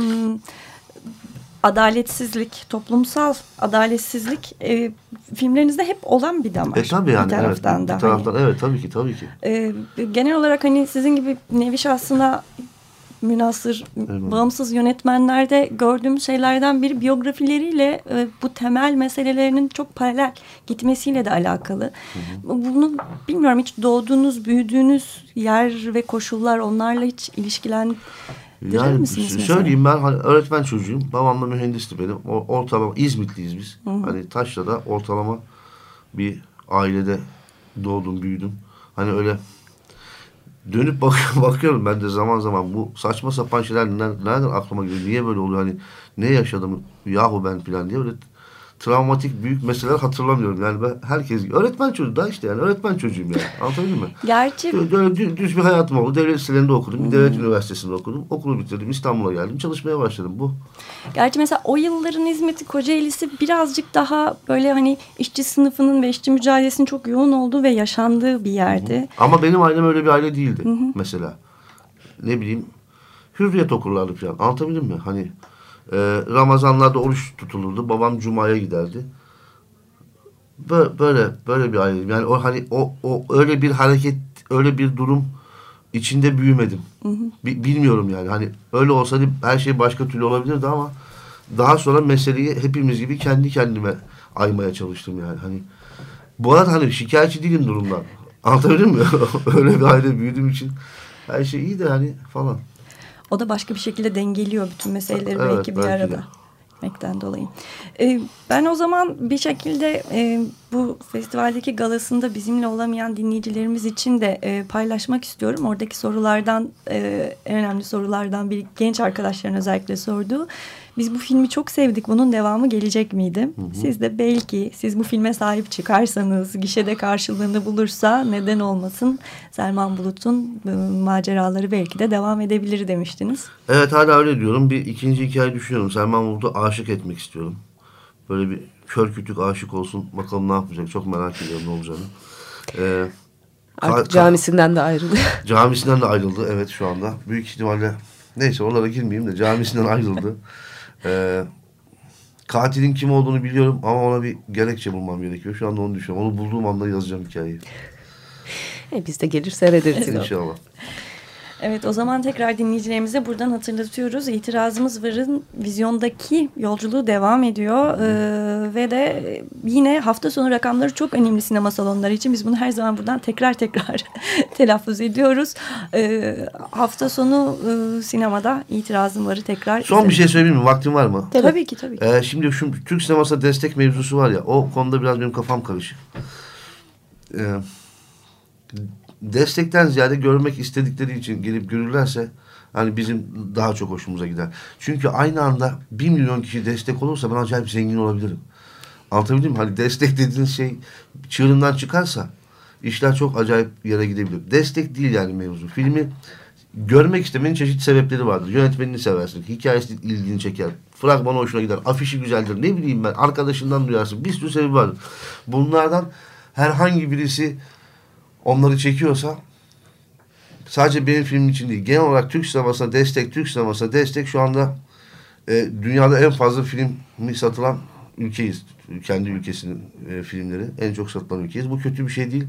adaletsizlik, toplumsal adaletsizlik e, filmlerinizde hep olan bir damar. E tabii yani bir taraftan evet. da. Bir taraftan evet tabii ki tabii ki. Hani, e, genel olarak hani sizin gibi nevi şahsına münasır, Eyvallah. bağımsız yönetmenlerde gördüğüm şeylerden biri biyografileriyle e, bu temel meselelerinin çok paralel gitmesiyle de alakalı. Bunu bilmiyorum hiç doğduğunuz, büyüdüğünüz yer ve koşullar onlarla hiç ilişkilendirir Yani misiniz s- mesela? söyleyeyim ben hani öğretmen çocuğuyum. Babam da mühendisti benim. O, ortalama İzmitliyiz biz. Hı. Hani Taşra'da ortalama bir ailede doğdum büyüdüm. Hani öyle dönüp bak bakıyorum ben de zaman zaman bu saçma sapan şeyler ner- nereden aklıma geliyor? Niye böyle oluyor? Hani ne yaşadım yahu ben falan diye öyle travmatik büyük meseleler hatırlamıyorum. Yani ben herkes öğretmen çocuğu da işte yani öğretmen çocuğuyum yani. Anlatabildim mi? Gerçi Böyle dü- düz bir hayatım oldu. Devlet liselerinde okudum. Bir devlet üniversitesinde okudum. Okulu bitirdim. İstanbul'a geldim. Çalışmaya başladım. Bu. Gerçi mesela o yılların İzmit'i Kocaeli'si birazcık daha böyle hani işçi sınıfının ve işçi mücadelesinin çok yoğun olduğu ve yaşandığı bir yerdi. Ama benim ailem öyle bir aile değildi. Hı hı. Mesela. Ne bileyim. Hürriyet okurlardı falan. Anlatabildim mi? Hani e, Ramazanlarda oruç tutulurdu. Babam Cuma'ya giderdi. Böyle, böyle, bir aileyim. Yani o hani o, o öyle bir hareket, öyle bir durum içinde büyümedim. Hı hı. Bi- bilmiyorum yani. Hani öyle olsaydı her şey başka türlü olabilirdi ama daha sonra meseleyi hepimiz gibi kendi kendime aymaya çalıştım yani. Hani bu arada hani şikayetçi değilim durumdan. Anlatabildim mi? öyle bir aile büyüdüğüm için her şey iyi de hani falan. O da başka bir şekilde dengeliyor bütün meseleleri Evet, belki bir belki arada. de. Gitmekten dolayı. Ee, ben o zaman bir şekilde e, bu festivaldeki galasında bizimle olamayan dinleyicilerimiz için de e, paylaşmak istiyorum. Oradaki sorulardan e, en önemli sorulardan bir genç arkadaşların özellikle sorduğu. Biz bu filmi çok sevdik. Bunun devamı gelecek miydi? Siz de belki siz bu filme sahip çıkarsanız, gişede karşılığını bulursa neden olmasın? Selman Bulut'un e, maceraları belki de devam edebilir demiştiniz. Evet hala öyle diyorum. Bir ikinci hikaye düşünüyorum. Selman Bulut'u aşık etmek istiyorum. Böyle bir kör kütük aşık olsun. Bakalım ne yapacak. Çok merak ediyorum ne olacağını. Ee, Artık camisinden de ayrıldı. Camisinden de ayrıldı evet şu anda. Büyük ihtimalle neyse oralara girmeyeyim de camisinden ayrıldı. Ee, katilin kim olduğunu biliyorum ama ona bir gerekçe bulmam gerekiyor. Şu anda onu düşünüyorum. Onu bulduğum anda yazacağım hikayeyi. E, biz de gelir seyrederiz. İnşallah. Evet o zaman tekrar dinleyicilerimize buradan hatırlatıyoruz. İtirazımız varın vizyondaki yolculuğu devam ediyor. Ee, ve de yine hafta sonu rakamları çok önemli sinema salonları için. Biz bunu her zaman buradan tekrar tekrar telaffuz ediyoruz. Ee, hafta sonu e, sinemada itirazım varı tekrar. Son bir şey söyleyeyim mi? Vaktin var mı? Tabii, tabii ki tabii ki. Ee, şimdi şu Türk sinemasına destek mevzusu var ya o konuda biraz benim kafam karışık. Ee, destekten ziyade görmek istedikleri için gelip görürlerse hani bizim daha çok hoşumuza gider. Çünkü aynı anda bir milyon kişi destek olursa ben acayip zengin olabilirim. Anlatabildim mi? Hani destek dediğiniz şey çığırından çıkarsa işler çok acayip yere gidebilir. Destek değil yani mevzu. Filmi görmek istemenin çeşitli sebepleri vardır. Yönetmenini seversin, hikayesi ilgini çeker, fragmanı hoşuna gider, afişi güzeldir, ne bileyim ben, arkadaşından duyarsın. Bir sürü sebebi vardır. Bunlardan herhangi birisi onları çekiyorsa sadece benim filmim için değil, genel olarak Türk sinemasına destek, Türk sinemasına destek şu anda e, dünyada en fazla filmi satılan ülkeyiz. Kendi ülkesinin e, filmleri en çok satılan ülkeyiz. Bu kötü bir şey değil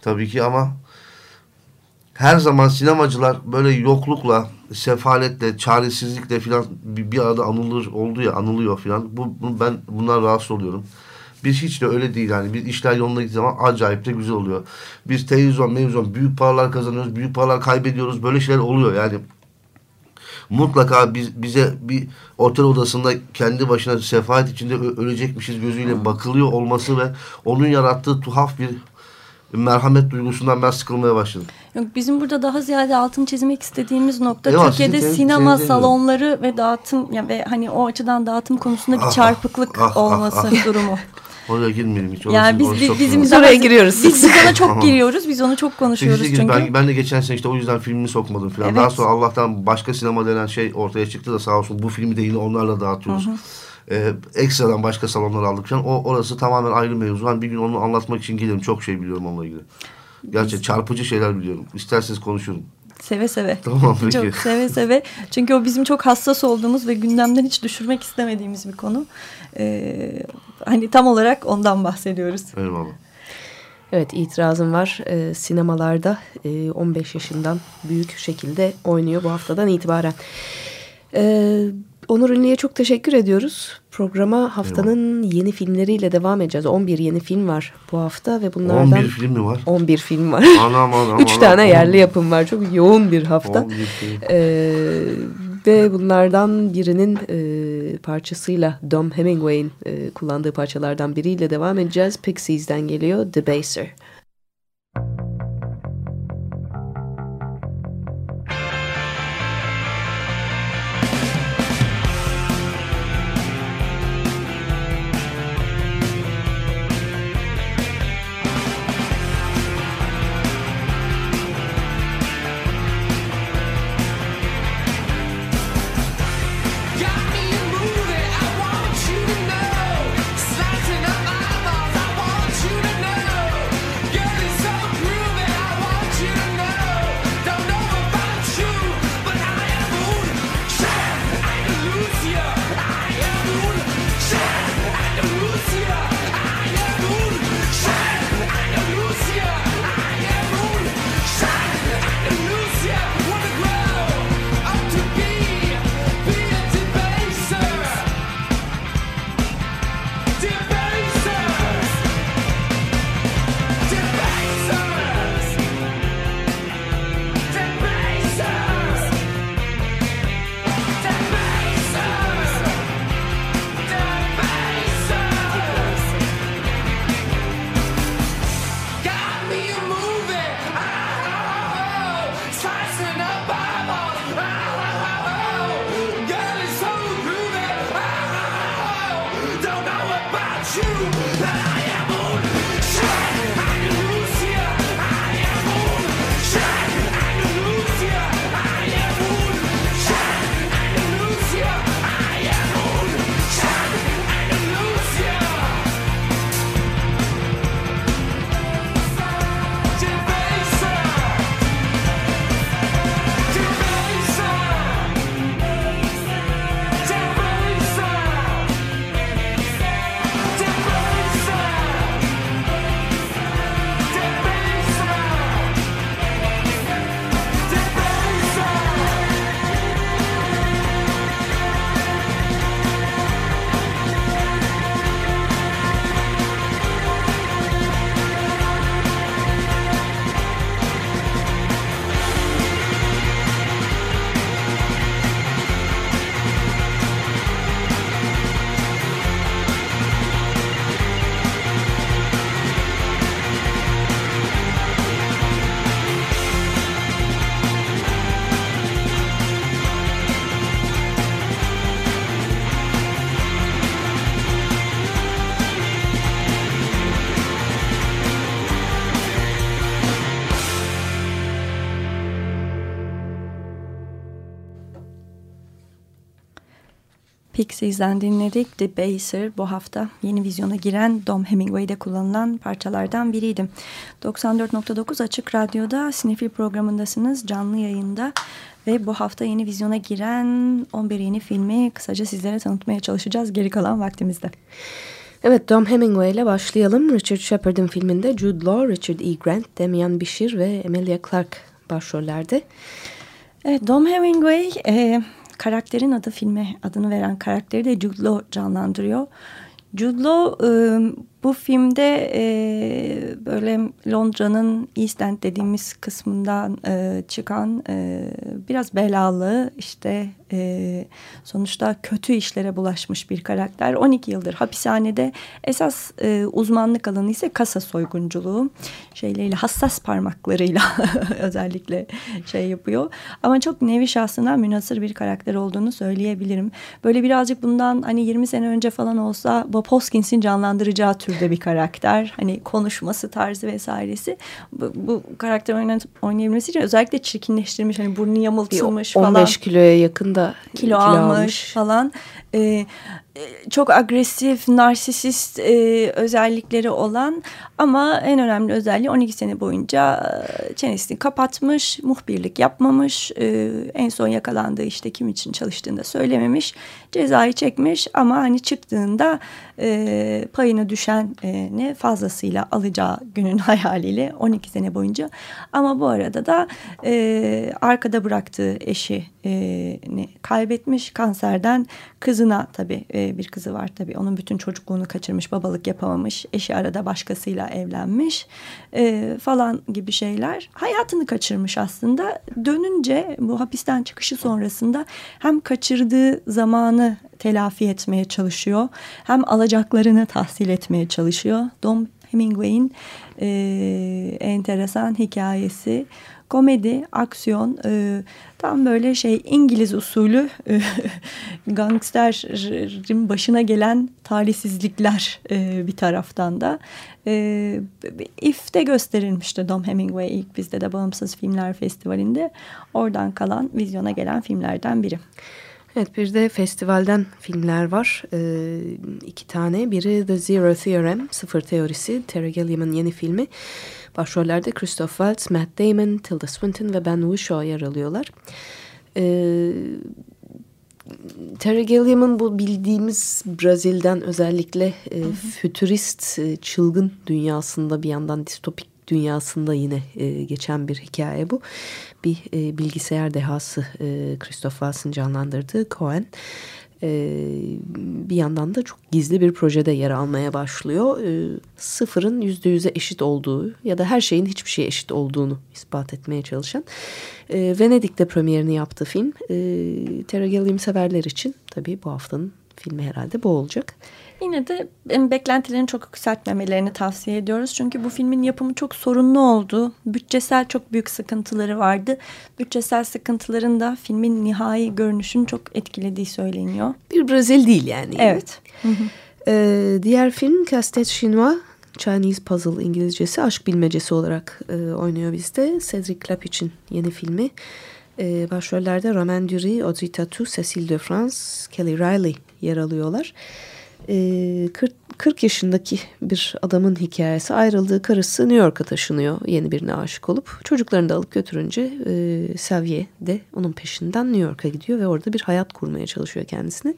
tabii ki ama her zaman sinemacılar böyle yoklukla, sefaletle, çaresizlikle filan bir, bir arada anılır oldu ya, anılıyor filan. Bu, bu, ben bundan rahatsız oluyorum. Biz hiç de öyle değil yani. Biz işler yoluna gittiği zaman acayip de güzel oluyor. Biz televizyon, mevzyon büyük paralar kazanıyoruz, büyük paralar kaybediyoruz. Böyle şeyler oluyor yani. Mutlaka biz, bize bir otel odasında kendi başına sefalet içinde ölecekmişiz gözüyle bakılıyor olması ve onun yarattığı tuhaf bir merhamet duygusundan ben sıkılmaya başladım. Yok, bizim burada daha ziyade altın çizmek istediğimiz nokta Eyvah, Türkiye'de sizin, sinema sizin salonları ve dağıtım ya ve hani o açıdan dağıtım konusunda bir ah, çarpıklık ah, ah olması ah, durumu. Oraya girmeyelim hiç. yani biz, biz bizim biz oraya giriyoruz. Biz, biz ona çok giriyoruz. Biz onu çok konuşuyoruz çünkü. çünkü. Ben, ben de geçen sene işte o yüzden filmini sokmadım falan. Evet. Daha sonra Allah'tan başka sinema denen şey ortaya çıktı da sağ olsun bu filmi de yine onlarla dağıtıyoruz. Hı hı. Ee, ekstradan başka salonlar aldık falan. O, orası tamamen ayrı mevzu. Ben bir gün onu anlatmak için gelirim. Çok şey biliyorum onunla ilgili. Gerçi çarpıcı şeyler biliyorum. İsterseniz konuşurum. Seve seve. Tamam peki. Çok seve seve. Çünkü o bizim çok hassas olduğumuz ve gündemden hiç düşürmek istemediğimiz bir konu. Ee, hani tam olarak ondan bahsediyoruz. Eyvallah. Evet itirazım var. Ee, sinemalarda e, 15 yaşından büyük şekilde oynuyor bu haftadan itibaren. Ee, Onur Ünlü'ye çok teşekkür ediyoruz. Programa haftanın Eyvallah. yeni filmleriyle devam edeceğiz. 11 yeni film var bu hafta ve bunlardan... 11 film mi var? 11 film var. Anam anam. 3 tane anam. yerli yapım var. Çok yoğun bir hafta. 11 film. Ee, ve bunlardan birinin e, parçasıyla Dom Hemingway'in e, kullandığı parçalardan biriyle devam edeceğiz. Pixies'den geliyor The Baser. Pixies'den dinledik. The Baser bu hafta yeni vizyona giren Dom Hemingway'de kullanılan parçalardan biriydi. 94.9 Açık Radyo'da Sinefil programındasınız canlı yayında ve bu hafta yeni vizyona giren 11 yeni filmi kısaca sizlere tanıtmaya çalışacağız geri kalan vaktimizde. Evet Dom Hemingway ile başlayalım. Richard Shepard'ın filminde Jude Law, Richard E. Grant, Damian Bishir ve Emilia Clarke başrollerde. Evet Dom Hemingway e, karakterin adı filme adını veren karakteri de Jude Law canlandırıyor. Jude Law e, bu filmde e, böyle Londra'nın East End dediğimiz kısmından e, çıkan e, biraz belalı işte e, sonuçta kötü işlere bulaşmış bir karakter. 12 yıldır hapishanede esas e, uzmanlık alanı ise kasa soygunculuğu. Şeyleriyle hassas parmaklarıyla özellikle şey yapıyor. Ama çok nevi şahsından münasır bir karakter olduğunu söyleyebilirim. Böyle birazcık bundan hani 20 sene önce falan olsa Bob Hoskins'in canlandıracağı türde bir karakter. Hani konuşması tarzı vesairesi. Bu, bu karakter oynayabilmesi için özellikle çirkinleştirilmiş. Hani burnu yamultulmuş bir 15 falan. 15 kiloya yakında kilo, kilo almış, almış falan. Ee, çok agresif, narsisist e, özellikleri olan ama en önemli özelliği 12 sene boyunca e, çenesini kapatmış, muhbirlik yapmamış, e, en son yakalandığı işte kim için çalıştığını da söylememiş, cezayı çekmiş ama hani çıktığında e, payına düşen e, ne fazlasıyla alacağı günün hayaliyle 12 sene boyunca ama bu arada da e, arkada bıraktığı eşi e, kaybetmiş kanserden kızına tabii e, bir kızı var tabii. Onun bütün çocukluğunu kaçırmış babalık yapamamış eşi arada başkasıyla evlenmiş e, falan gibi şeyler. Hayatını kaçırmış aslında. Dönünce bu hapisten çıkışı sonrasında hem kaçırdığı zamanı telafi etmeye çalışıyor hem alacaklarını tahsil etmeye çalışıyor. Dom Hemingway'in e, enteresan hikayesi komedi, aksiyon, e, tam böyle şey İngiliz usulü e, gangsterin başına gelen talihsizlikler e, bir taraftan da. E, İF'te gösterilmişti Dom Hemingway ilk bizde de Bağımsız Filmler Festivali'nde. Oradan kalan vizyona gelen filmlerden biri. Evet bir de festivalden filmler var. Ee, iki tane. Biri The Zero Theorem, Sıfır Teorisi. Terry Gilliam'ın yeni filmi. Başrollerde Christoph Waltz, Matt Damon, Tilda Swinton ve Ben Whishaw yer alıyorlar. Ee, Terry Gilliam'ın bu bildiğimiz Brazil'den özellikle e, fütürist, e, çılgın dünyasında bir yandan distopik dünyasında yine e, geçen bir hikaye bu. Bir e, bilgisayar dehası e, Christoph Waltz'ın canlandırdığı Cohen e, bir yandan da çok gizli bir projede yer almaya başlıyor. E, sıfırın yüzde yüze eşit olduğu ya da her şeyin hiçbir şeye eşit olduğunu ispat etmeye çalışan e, Venedik'te premierini yaptığı film. E, Terry Gilliam severler için tabii bu haftanın filmi herhalde bu olacak. Yine de beklentilerini çok yükseltmemelerini tavsiye ediyoruz. Çünkü bu filmin yapımı çok sorunlu oldu. Bütçesel çok büyük sıkıntıları vardı. Bütçesel sıkıntıların da filmin nihai görünüşünü çok etkilediği söyleniyor. Bir Brazil değil yani. Evet. Ee, diğer film Castet Chinois. Chinese Puzzle İngilizcesi aşk bilmecesi olarak e, oynuyor bizde. Cedric Clapich'in yeni filmi. E, başrollerde Romain Dury, Audrey Tautou, Cecile de France, Kelly Riley yer alıyorlar. 40, 40 yaşındaki bir adamın hikayesi ayrıldığı karısı New York'a taşınıyor yeni birine aşık olup çocuklarını da alıp götürünce e, Xavier de onun peşinden New York'a gidiyor ve orada bir hayat kurmaya çalışıyor kendisini.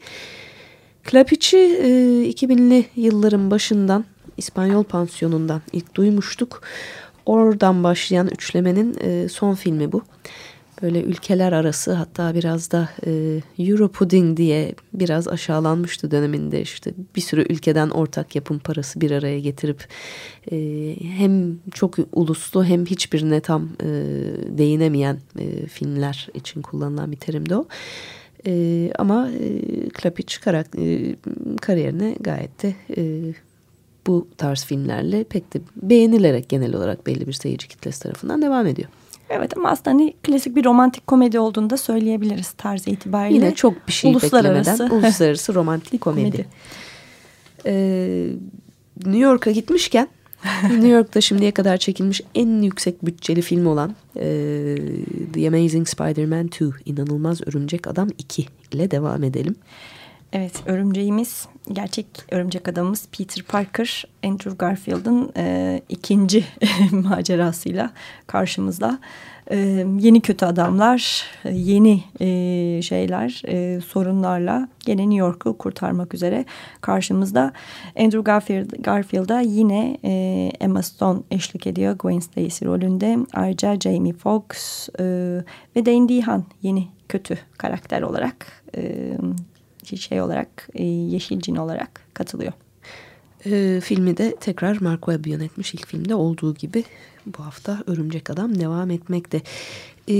Klapiç'i e, 2000'li yılların başından İspanyol pansiyonundan ilk duymuştuk. Oradan başlayan üçlemenin e, son filmi bu böyle ülkeler arası hatta biraz da e, Euro Pudding diye biraz aşağılanmıştı döneminde işte bir sürü ülkeden ortak yapım parası bir araya getirip e, hem çok uluslu hem hiçbirine tam e, değinemeyen e, filmler için kullanılan bir terimdi o. E, ama e, Klapic e, kariyerine gayet de e, bu tarz filmlerle pek de beğenilerek genel olarak belli bir seyirci kitlesi tarafından devam ediyor. Evet ama aslında hani klasik bir romantik komedi olduğunu da söyleyebiliriz tarzı itibariyle. Yine çok bir şey uluslararası. beklemeden uluslararası romantik komedi. komedi. Ee, New York'a gitmişken New York'ta şimdiye kadar çekilmiş en yüksek bütçeli film olan e, The Amazing Spider-Man 2 İnanılmaz Örümcek Adam 2 ile devam edelim. Evet, örümceğimiz, gerçek örümcek adamımız Peter Parker, Andrew Garfield'ın e, ikinci macerasıyla karşımızda. E, yeni kötü adamlar, yeni e, şeyler, e, sorunlarla gene New York'u kurtarmak üzere karşımızda. Andrew Garfield, Garfield'a yine e, Emma Stone eşlik ediyor Gwen Stacy rolünde. Ayrıca Jamie Foxx e, ve Dane DeHaan yeni kötü karakter olarak e, şey olarak e, Yeşil Cin olarak katılıyor. E, filmi de tekrar Mark Webb yönetmiş ilk filmde olduğu gibi bu hafta Örümcek Adam devam etmekte. E,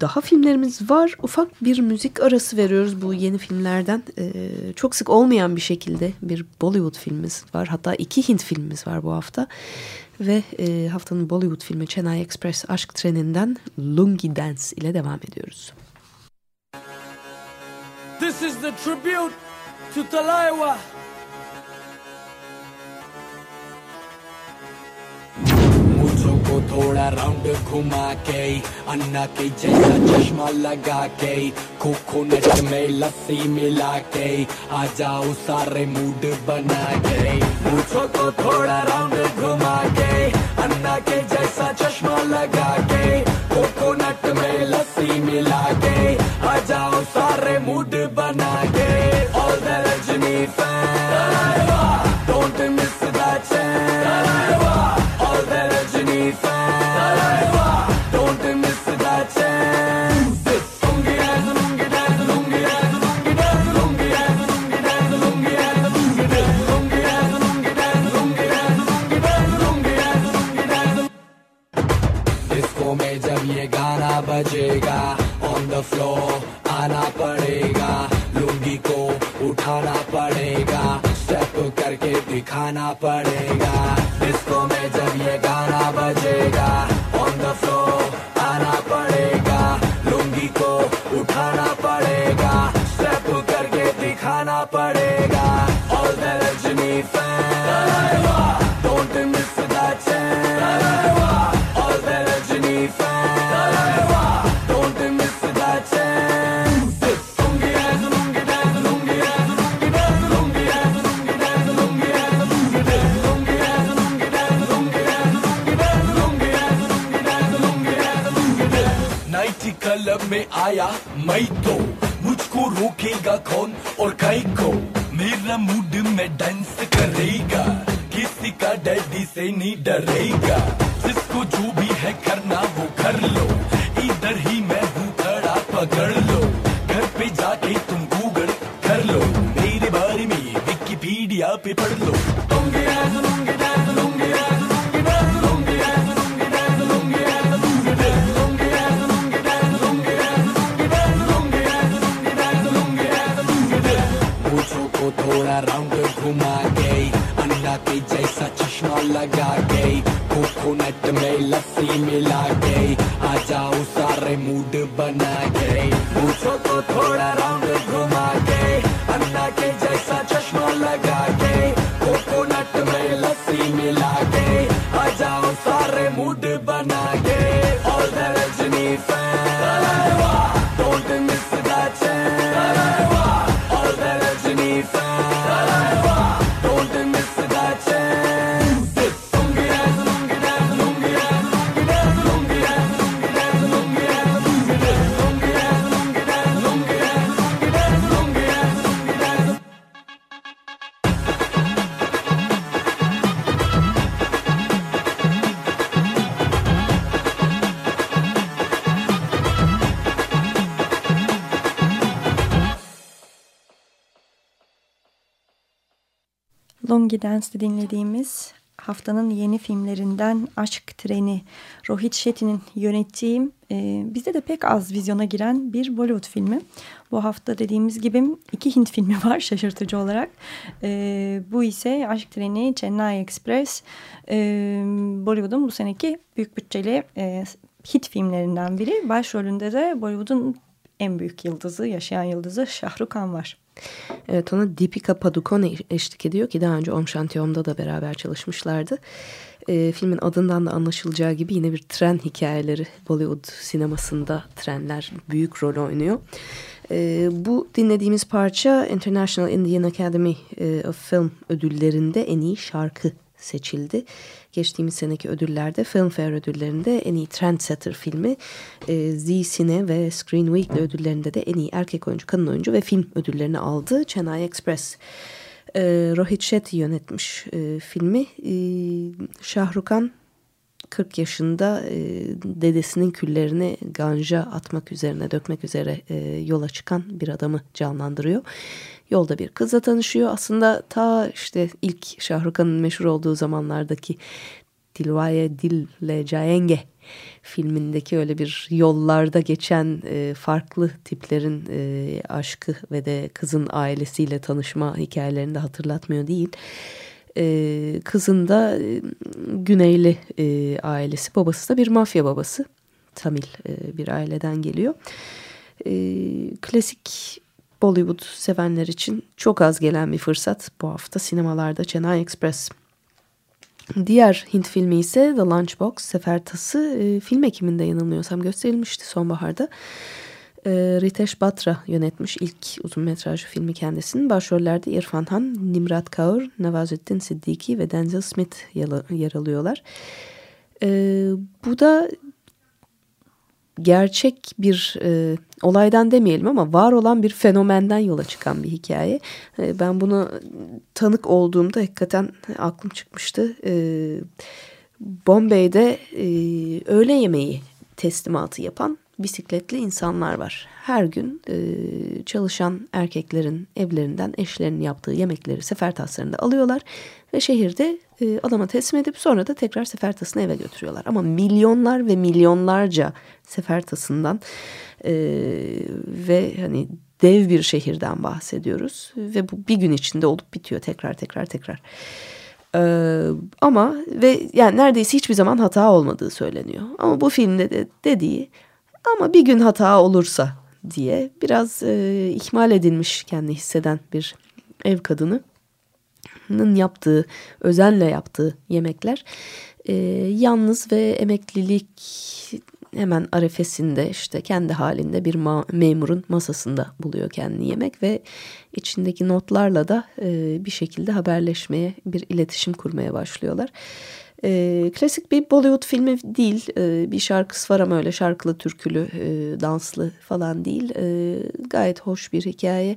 daha filmlerimiz var. Ufak bir müzik arası veriyoruz bu yeni filmlerden. E, çok sık olmayan bir şekilde bir Bollywood filmimiz var. Hatta iki Hint filmimiz var bu hafta. Ve e, haftanın Bollywood filmi Chennai Express Aşk Treni'nden Lungi Dance ile devam ediyoruz. This is the tribute to Talaiwa. थोड़ा round घुमा के अन्ना के जैसा चश्मा लगा के कोकोनट में लस्सी मिला के आ जाओ सारे मूड बना के मुझको थोड़ा राउंड घुमा के अन्ना के जैसा चश्मा लगा के कोकोनट में लस्सी मिला के आ जाओ सारे मूड बना के Rajini fans. Don't miss that chance. Disco में जब ये गाना बजेगा ऑन द फ्लोर आना पड़ेगा लुंगी को उठाना पड़ेगा। स्टेप करके दिखाना पड़ेगा। डिस्को में जब ये गाना बजेगा ऑन द फ्लोर आना पड़ेगा। लुंगी को उठाना पड़ेगा। स्टेप करके दिखाना पड़ेगा। मैं तो मुझको रोकेगा कौन और कई को? मेरा मूड में डांस करेगा। किसी का डैडी से नहीं डरेगा। Longi Dance'de dinlediğimiz haftanın yeni filmlerinden Aşk Treni, Rohit Shetty'nin yönettiği, e, bizde de pek az vizyona giren bir Bollywood filmi. Bu hafta dediğimiz gibi iki Hint filmi var şaşırtıcı olarak. E, bu ise Aşk Treni, Chennai Express, e, Bollywood'un bu seneki büyük bütçeli e, hit filmlerinden biri. Başrolünde de Bollywood'un en büyük yıldızı, yaşayan yıldızı Shah Rukh Khan var. Evet ona Deepika Padukone eşlik ediyor ki daha önce Om Shanti Om'da da beraber çalışmışlardı. E, filmin adından da anlaşılacağı gibi yine bir tren hikayeleri Bollywood sinemasında trenler büyük rol oynuyor. E, bu dinlediğimiz parça International Indian Academy e, of Film ödüllerinde en iyi şarkı seçildi. Geçtiğimiz seneki ödüllerde Filmfare ödüllerinde en iyi trendsetter filmi, e, Z-Cine ve Screen Weekly ödüllerinde de en iyi erkek oyuncu, kadın oyuncu ve film ödüllerini aldı. Chennai Express e, Rohit Shetty yönetmiş e, filmi. E, Şahrukan 40 yaşında e, dedesinin küllerini ganja atmak üzerine dökmek üzere e, yola çıkan bir adamı canlandırıyor. Yolda bir kızla tanışıyor. Aslında ta işte ilk Şahrukhan'ın meşhur olduğu zamanlardaki Dilvaye Dille Cayenge filmindeki öyle bir yollarda geçen e, farklı tiplerin e, aşkı ve de kızın ailesiyle tanışma hikayelerini de hatırlatmıyor değil. E, kızın da e, Güneyli e, ailesi, babası da bir mafya babası. Tamil e, bir aileden geliyor. E, klasik Bollywood sevenler için çok az gelen bir fırsat bu hafta sinemalarda Chennai Express. Diğer Hint filmi ise The Lunchbox Sefer Tası e, film ekiminde yanılmıyorsam gösterilmişti sonbaharda. E, Ritesh Batra yönetmiş ilk uzun metrajlı filmi kendisinin. Başrollerde İrfan Han, Nimrat Kaur, Navazuddin Siddiqui ve Denzel Smith yer alıyorlar. E, bu da gerçek bir e, olaydan demeyelim ama var olan bir fenomenden yola çıkan bir hikaye. E, ben bunu tanık olduğumda hakikaten aklım çıkmıştı. E, Bombay'de e, öğle yemeği teslimatı yapan bisikletli insanlar var. Her gün e, çalışan erkeklerin evlerinden eşlerinin yaptığı yemekleri sefer taslarında alıyorlar ve şehirde e, adama teslim edip sonra da tekrar sefer tasını eve götürüyorlar. Ama milyonlar ve milyonlarca sefer tasından e, ve hani dev bir şehirden bahsediyoruz ve bu bir gün içinde olup bitiyor tekrar tekrar tekrar. Ee, ama ve yani neredeyse hiçbir zaman hata olmadığı söyleniyor. Ama bu filmde de dediği ama bir gün hata olursa diye biraz e, ihmal edilmiş kendi hisseden bir ev kadının yaptığı, özenle yaptığı yemekler e, yalnız ve emeklilik hemen arefesinde işte kendi halinde bir memurun masasında buluyor kendini yemek ve içindeki notlarla da e, bir şekilde haberleşmeye, bir iletişim kurmaya başlıyorlar. E, klasik bir Bollywood filmi değil. E, bir şarkısı var ama öyle şarkılı, türkülü, e, danslı falan değil. E, gayet hoş bir hikaye.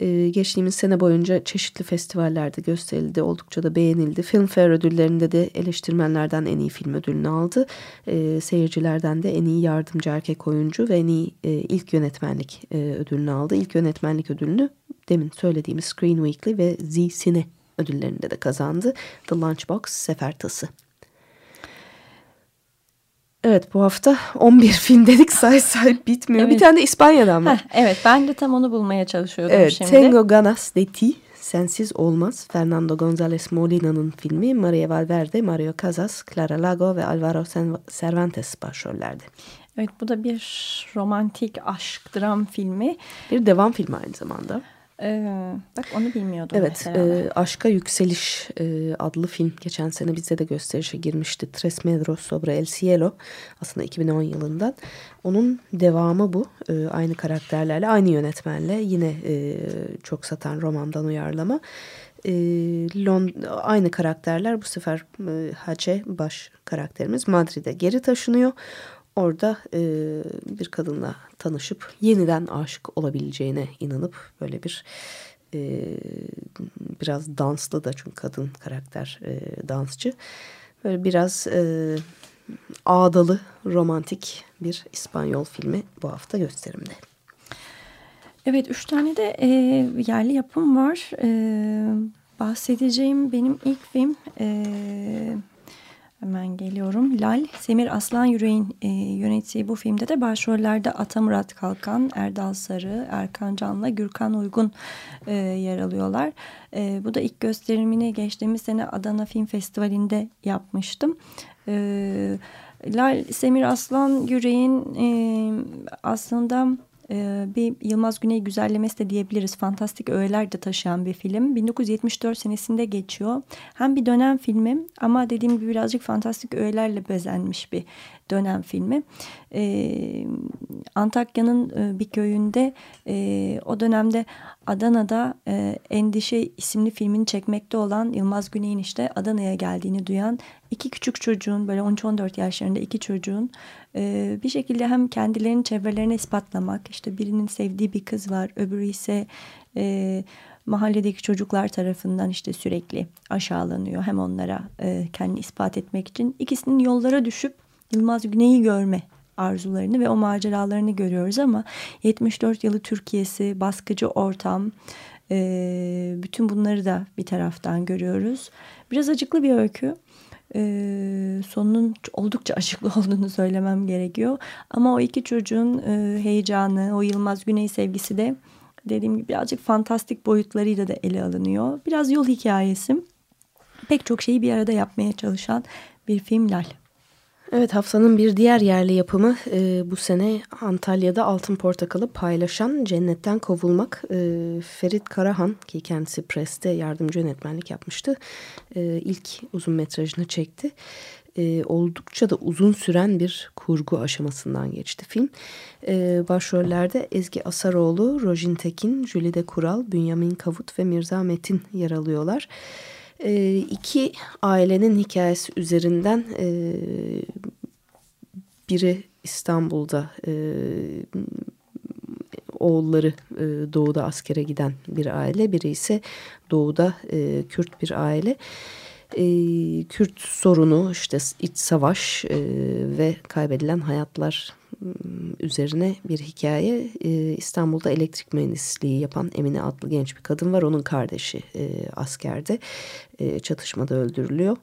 E, geçtiğimiz sene boyunca çeşitli festivallerde gösterildi. Oldukça da beğenildi. Filmfare ödüllerinde de eleştirmenlerden en iyi film ödülünü aldı. E, seyircilerden de en iyi yardımcı erkek oyuncu ve en iyi e, ilk yönetmenlik e, ödülünü aldı. İlk yönetmenlik ödülünü demin söylediğimiz Screen Weekly ve Z Cine ödüllerinde de kazandı. The Lunchbox Sefer Tası. Evet bu hafta 11 film dedik say say bitmiyor. Evet. Bir tane de İspanya'dan var. Heh, evet ben de tam onu bulmaya çalışıyordum evet, şimdi. Tengo Ganas de Ti Sensiz Olmaz. Fernando González Molina'nın filmi. Maria Valverde, Mario Casas, Clara Lago ve Alvaro Cervantes başrollerde. Evet bu da bir romantik aşk dram filmi. Bir devam filmi aynı zamanda. Ee, bak onu bilmiyordum evet, E, Aşka Yükseliş e, adlı film geçen sene bizde de gösterişe girmişti. Tres Metros sobre el cielo aslında 2010 yılından. Onun devamı bu. E, aynı karakterlerle, aynı yönetmenle yine e, çok satan romandan uyarlama. E, Lond aynı karakterler bu sefer e, Hace baş karakterimiz Madrid'e geri taşınıyor orada e, bir kadınla tanışıp yeniden aşık olabileceğine inanıp böyle bir e, biraz danslı da çünkü kadın karakter e, dansçı böyle biraz e, ağdalı romantik bir İspanyol filmi bu hafta gösterimde. Evet üç tane de e, yerli yapım var. E, bahsedeceğim benim ilk film e, Hemen geliyorum. Lal, Semir Aslan Yüreğin e, yönettiği bu filmde de başrollerde Atamurat Kalkan, Erdal Sarı, Erkan Can'la Gürkan Uygun e, yer alıyorlar. E, bu da ilk gösterimini geçtiğimiz sene Adana Film Festivali'nde yapmıştım. E, Lal, Semir Aslan Yüreğin e, aslında ee, bir Yılmaz Güney güzellemesi de diyebiliriz. Fantastik öğeler de taşıyan bir film. 1974 senesinde geçiyor. Hem bir dönem filmi ama dediğim gibi birazcık fantastik öğelerle bezenmiş bir dönem filmi. E, Antakya'nın e, bir köyünde e, o dönemde Adana'da e, Endişe isimli filmini çekmekte olan Yılmaz Güney'in işte Adana'ya geldiğini duyan iki küçük çocuğun böyle 13-14 yaşlarında iki çocuğun e, bir şekilde hem kendilerini çevrelerine ispatlamak işte birinin sevdiği bir kız var öbürü ise e, mahalledeki çocuklar tarafından işte sürekli aşağılanıyor. Hem onlara e, kendini ispat etmek için ikisinin yollara düşüp Yılmaz Güney'i görme arzularını ve o maceralarını görüyoruz ama 74 yılı Türkiye'si, baskıcı ortam, e, bütün bunları da bir taraftan görüyoruz. Biraz acıklı bir öykü. E, sonunun oldukça acıklı olduğunu söylemem gerekiyor. Ama o iki çocuğun e, heyecanı, o Yılmaz Güney sevgisi de dediğim gibi birazcık fantastik boyutlarıyla da ele alınıyor. Biraz yol hikayesi. Pek çok şeyi bir arada yapmaya çalışan bir film Lal. Evet haftanın bir diğer yerli yapımı e, bu sene Antalya'da Altın Portakal'ı paylaşan Cennetten Kovulmak. E, Ferit Karahan ki kendisi Press'te yardımcı yönetmenlik yapmıştı. E, ilk uzun metrajını çekti. E, oldukça da uzun süren bir kurgu aşamasından geçti film. E, başrollerde Ezgi Asaroğlu, Rojin Tekin, Jülide Kural, Bünyamin Kavut ve Mirza Metin yer alıyorlar. İki ailenin hikayesi üzerinden e, biri İstanbul'da e, oğulları e, doğuda askere giden bir aile, biri ise doğuda e, Kürt bir aile. E, Kürt sorunu, işte iç savaş e, ve kaybedilen hayatlar üzerine bir hikaye. İstanbul'da elektrik mühendisliği yapan Emine adlı genç bir kadın var. Onun kardeşi e, askerde e, çatışmada öldürülüyor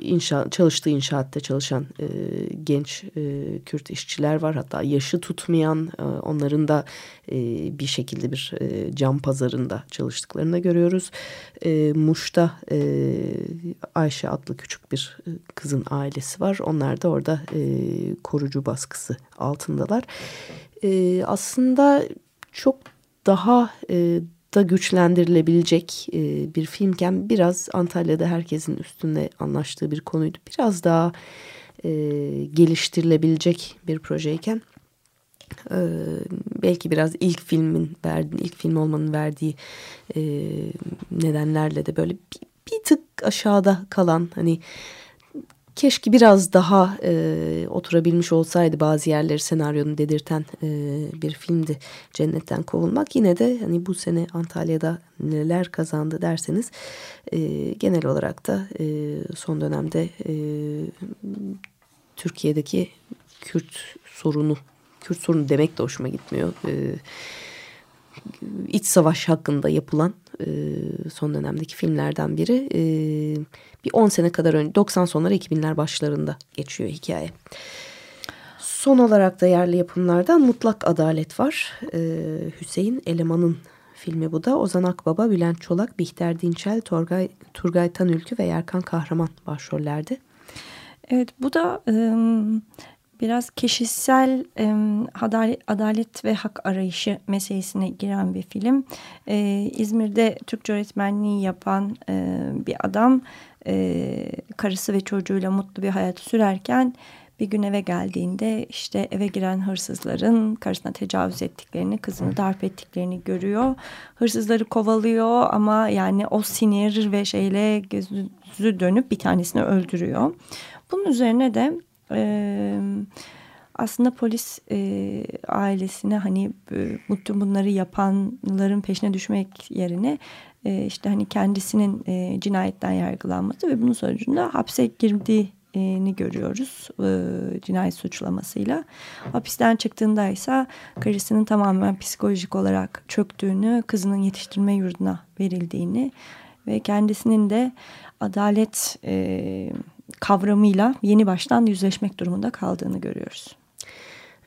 inşa, çalıştığı inşaatta çalışan e, genç e, Kürt işçiler var. Hatta yaşı tutmayan e, onların da e, bir şekilde bir e, cam pazarında çalıştıklarını da görüyoruz. E, Muş'ta e, Ayşe adlı küçük bir e, kızın ailesi var. Onlar da orada e, korucu baskısı altındalar. E, aslında çok daha e, da güçlendirilebilecek e, bir filmken biraz Antalya'da herkesin üstünde anlaştığı bir konuydu. Biraz daha e, geliştirilebilecek bir projeyken e, belki biraz ilk filmin verdiği, ilk film olmanın verdiği e, nedenlerle de böyle bir, bir tık aşağıda kalan hani keşke biraz daha e, oturabilmiş olsaydı bazı yerleri senaryonun dedirten e, bir filmdi Cennetten Kovulmak. Yine de hani bu sene Antalya'da neler kazandı derseniz e, genel olarak da e, son dönemde e, Türkiye'deki Kürt sorunu, Kürt sorunu demek de hoşuma gitmiyor. E, iç savaş hakkında yapılan e, son dönemdeki filmlerden biri. E, bir 10 sene kadar önce 90 sonları 2000'ler başlarında geçiyor hikaye. Son olarak da yerli yapımlardan Mutlak Adalet var. E, Hüseyin Eleman'ın filmi bu da. Ozan Akbaba, Bülent Çolak, Bihter Dinçel, Torgay, Turgay Tanülkü ve Yerkan Kahraman başrollerde. Evet bu da biraz kişisel e, adalet, adalet ve hak arayışı meselesine giren bir film. E, İzmir'de Türkçe öğretmenliği yapan e, bir adam e, karısı ve çocuğuyla mutlu bir hayat sürerken bir gün eve geldiğinde işte eve giren hırsızların karısına tecavüz ettiklerini, kızını darp ettiklerini görüyor. Hırsızları kovalıyor ama yani o sinir ve şeyle gözü dönüp bir tanesini öldürüyor. Bunun üzerine de aslında polis e, ailesine hani bütün bunları yapanların peşine düşmek yerine e, işte hani kendisinin e, cinayetten yargılanması ve bunun sonucunda hapse girdiğini görüyoruz e, cinayet suçlamasıyla. Hapisten çıktığında ise karısının tamamen psikolojik olarak çöktüğünü, kızının yetiştirme yurduna verildiğini ve kendisinin de adalet e, kavramıyla yeni baştan yüzleşmek durumunda kaldığını görüyoruz.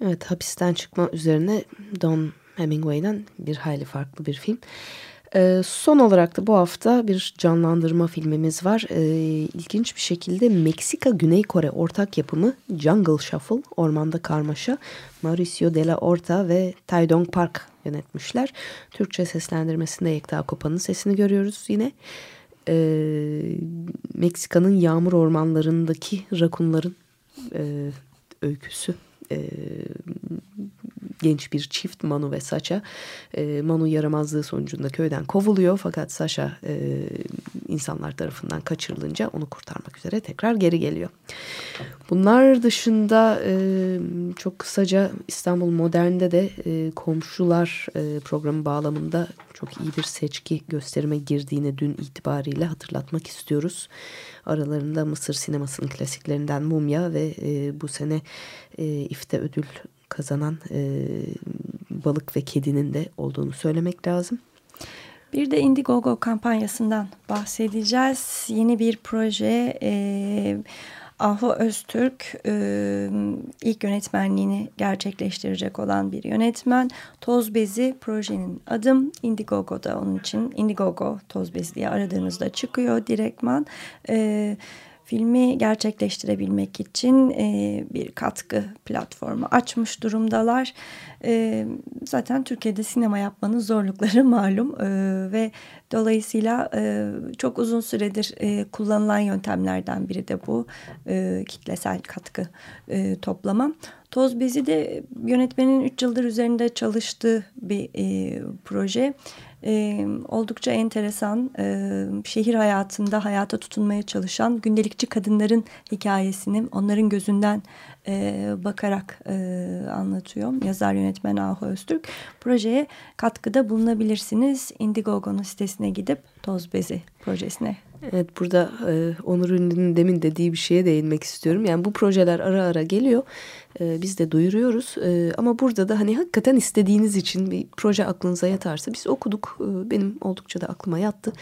Evet hapisten çıkma üzerine Don Hemingway'den bir hayli farklı bir film. Ee, son olarak da bu hafta bir canlandırma filmimiz var. Ee, ilginç bir şekilde Meksika Güney Kore ortak yapımı Jungle Shuffle, Ormanda Karmaşa, Mauricio de la Horta ve Tai Dong Park yönetmişler. Türkçe seslendirmesinde Yekta Kopan'ın sesini görüyoruz yine. Ee, Meksika'nın yağmur ormanlarındaki rakunların e, öyküsü. E, genç bir çift Manu ve Saça. E, Manu yaramazlığı sonucunda köyden kovuluyor fakat Saşa e, insanlar tarafından kaçırılınca onu kurtarmak üzere tekrar geri geliyor. Bunlar dışında e, çok kısaca İstanbul Modern'de de e, komşular e, programı bağlamında çok iyi bir seçki gösterime girdiğini dün itibariyle hatırlatmak istiyoruz. Aralarında Mısır sinemasının klasiklerinden Mumya ve e, bu sene e, İFTE ödül kazanan e, balık ve kedinin de olduğunu söylemek lazım. Bir de Indiegogo kampanyasından bahsedeceğiz. Yeni bir proje. E, Ahu Öztürk e, ilk yönetmenliğini gerçekleştirecek olan bir yönetmen. Toz Bezi projenin adım Indiegogo'da onun için Indiegogo Toz Bezi diye aradığınızda çıkıyor direktman. Evet filmi gerçekleştirebilmek için e, bir katkı platformu açmış durumdalar. E, zaten Türkiye'de sinema yapmanın zorlukları malum e, ve dolayısıyla e, çok uzun süredir e, kullanılan yöntemlerden biri de bu e, kitlesel katkı e, toplama. Toz Bezi de yönetmenin 3 yıldır üzerinde çalıştığı bir e, proje e, oldukça enteresan e, şehir hayatında hayata tutunmaya çalışan gündelikçi kadınların hikayesini onların gözünden e, bakarak e, anlatıyor. Yazar yönetmen Ahu Öztürk. Projeye katkıda bulunabilirsiniz. Indiegogo'nun sitesine gidip Toz Bezi projesine Evet burada e, Onur Ünlü'nün demin dediği bir şeye değinmek istiyorum. Yani bu projeler ara ara geliyor. E, biz de duyuruyoruz. E, ama burada da hani hakikaten istediğiniz için bir proje aklınıza yatarsa biz okuduk. E, benim oldukça da aklıma yattı.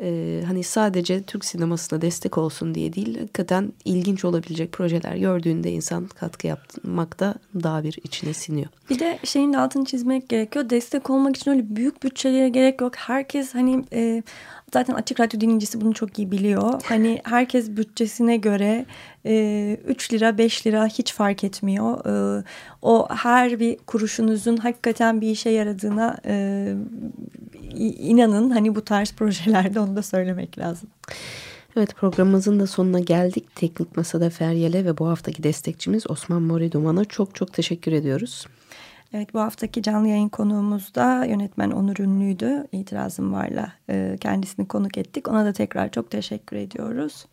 E, hani sadece Türk sinemasına destek olsun diye değil. Hakikaten ilginç olabilecek projeler gördüğünde insan katkı yapmakta daha bir içine siniyor. Bir de şeyin altını çizmek gerekiyor. Destek olmak için öyle büyük bütçelere gerek yok. Herkes hani... E, Zaten Açık Radyo dinleyicisi bunu çok iyi biliyor. Hani herkes bütçesine göre e, 3 lira 5 lira hiç fark etmiyor. E, o her bir kuruşunuzun hakikaten bir işe yaradığına e, inanın. Hani bu tarz projelerde onu da söylemek lazım. Evet programımızın da sonuna geldik. Teknik Masada Feryal'e ve bu haftaki destekçimiz Osman Mori Duman'a çok çok teşekkür ediyoruz. Evet bu haftaki canlı yayın konuğumuz da yönetmen Onur Ünlü'ydü. İtirazım varla e, kendisini konuk ettik. Ona da tekrar çok teşekkür ediyoruz.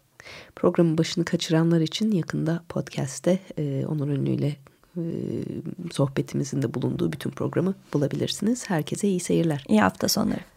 Programın başını kaçıranlar için yakında podcast'te e, Onur Ünlü ile e, sohbetimizin de bulunduğu bütün programı bulabilirsiniz. Herkese iyi seyirler. İyi hafta sonları.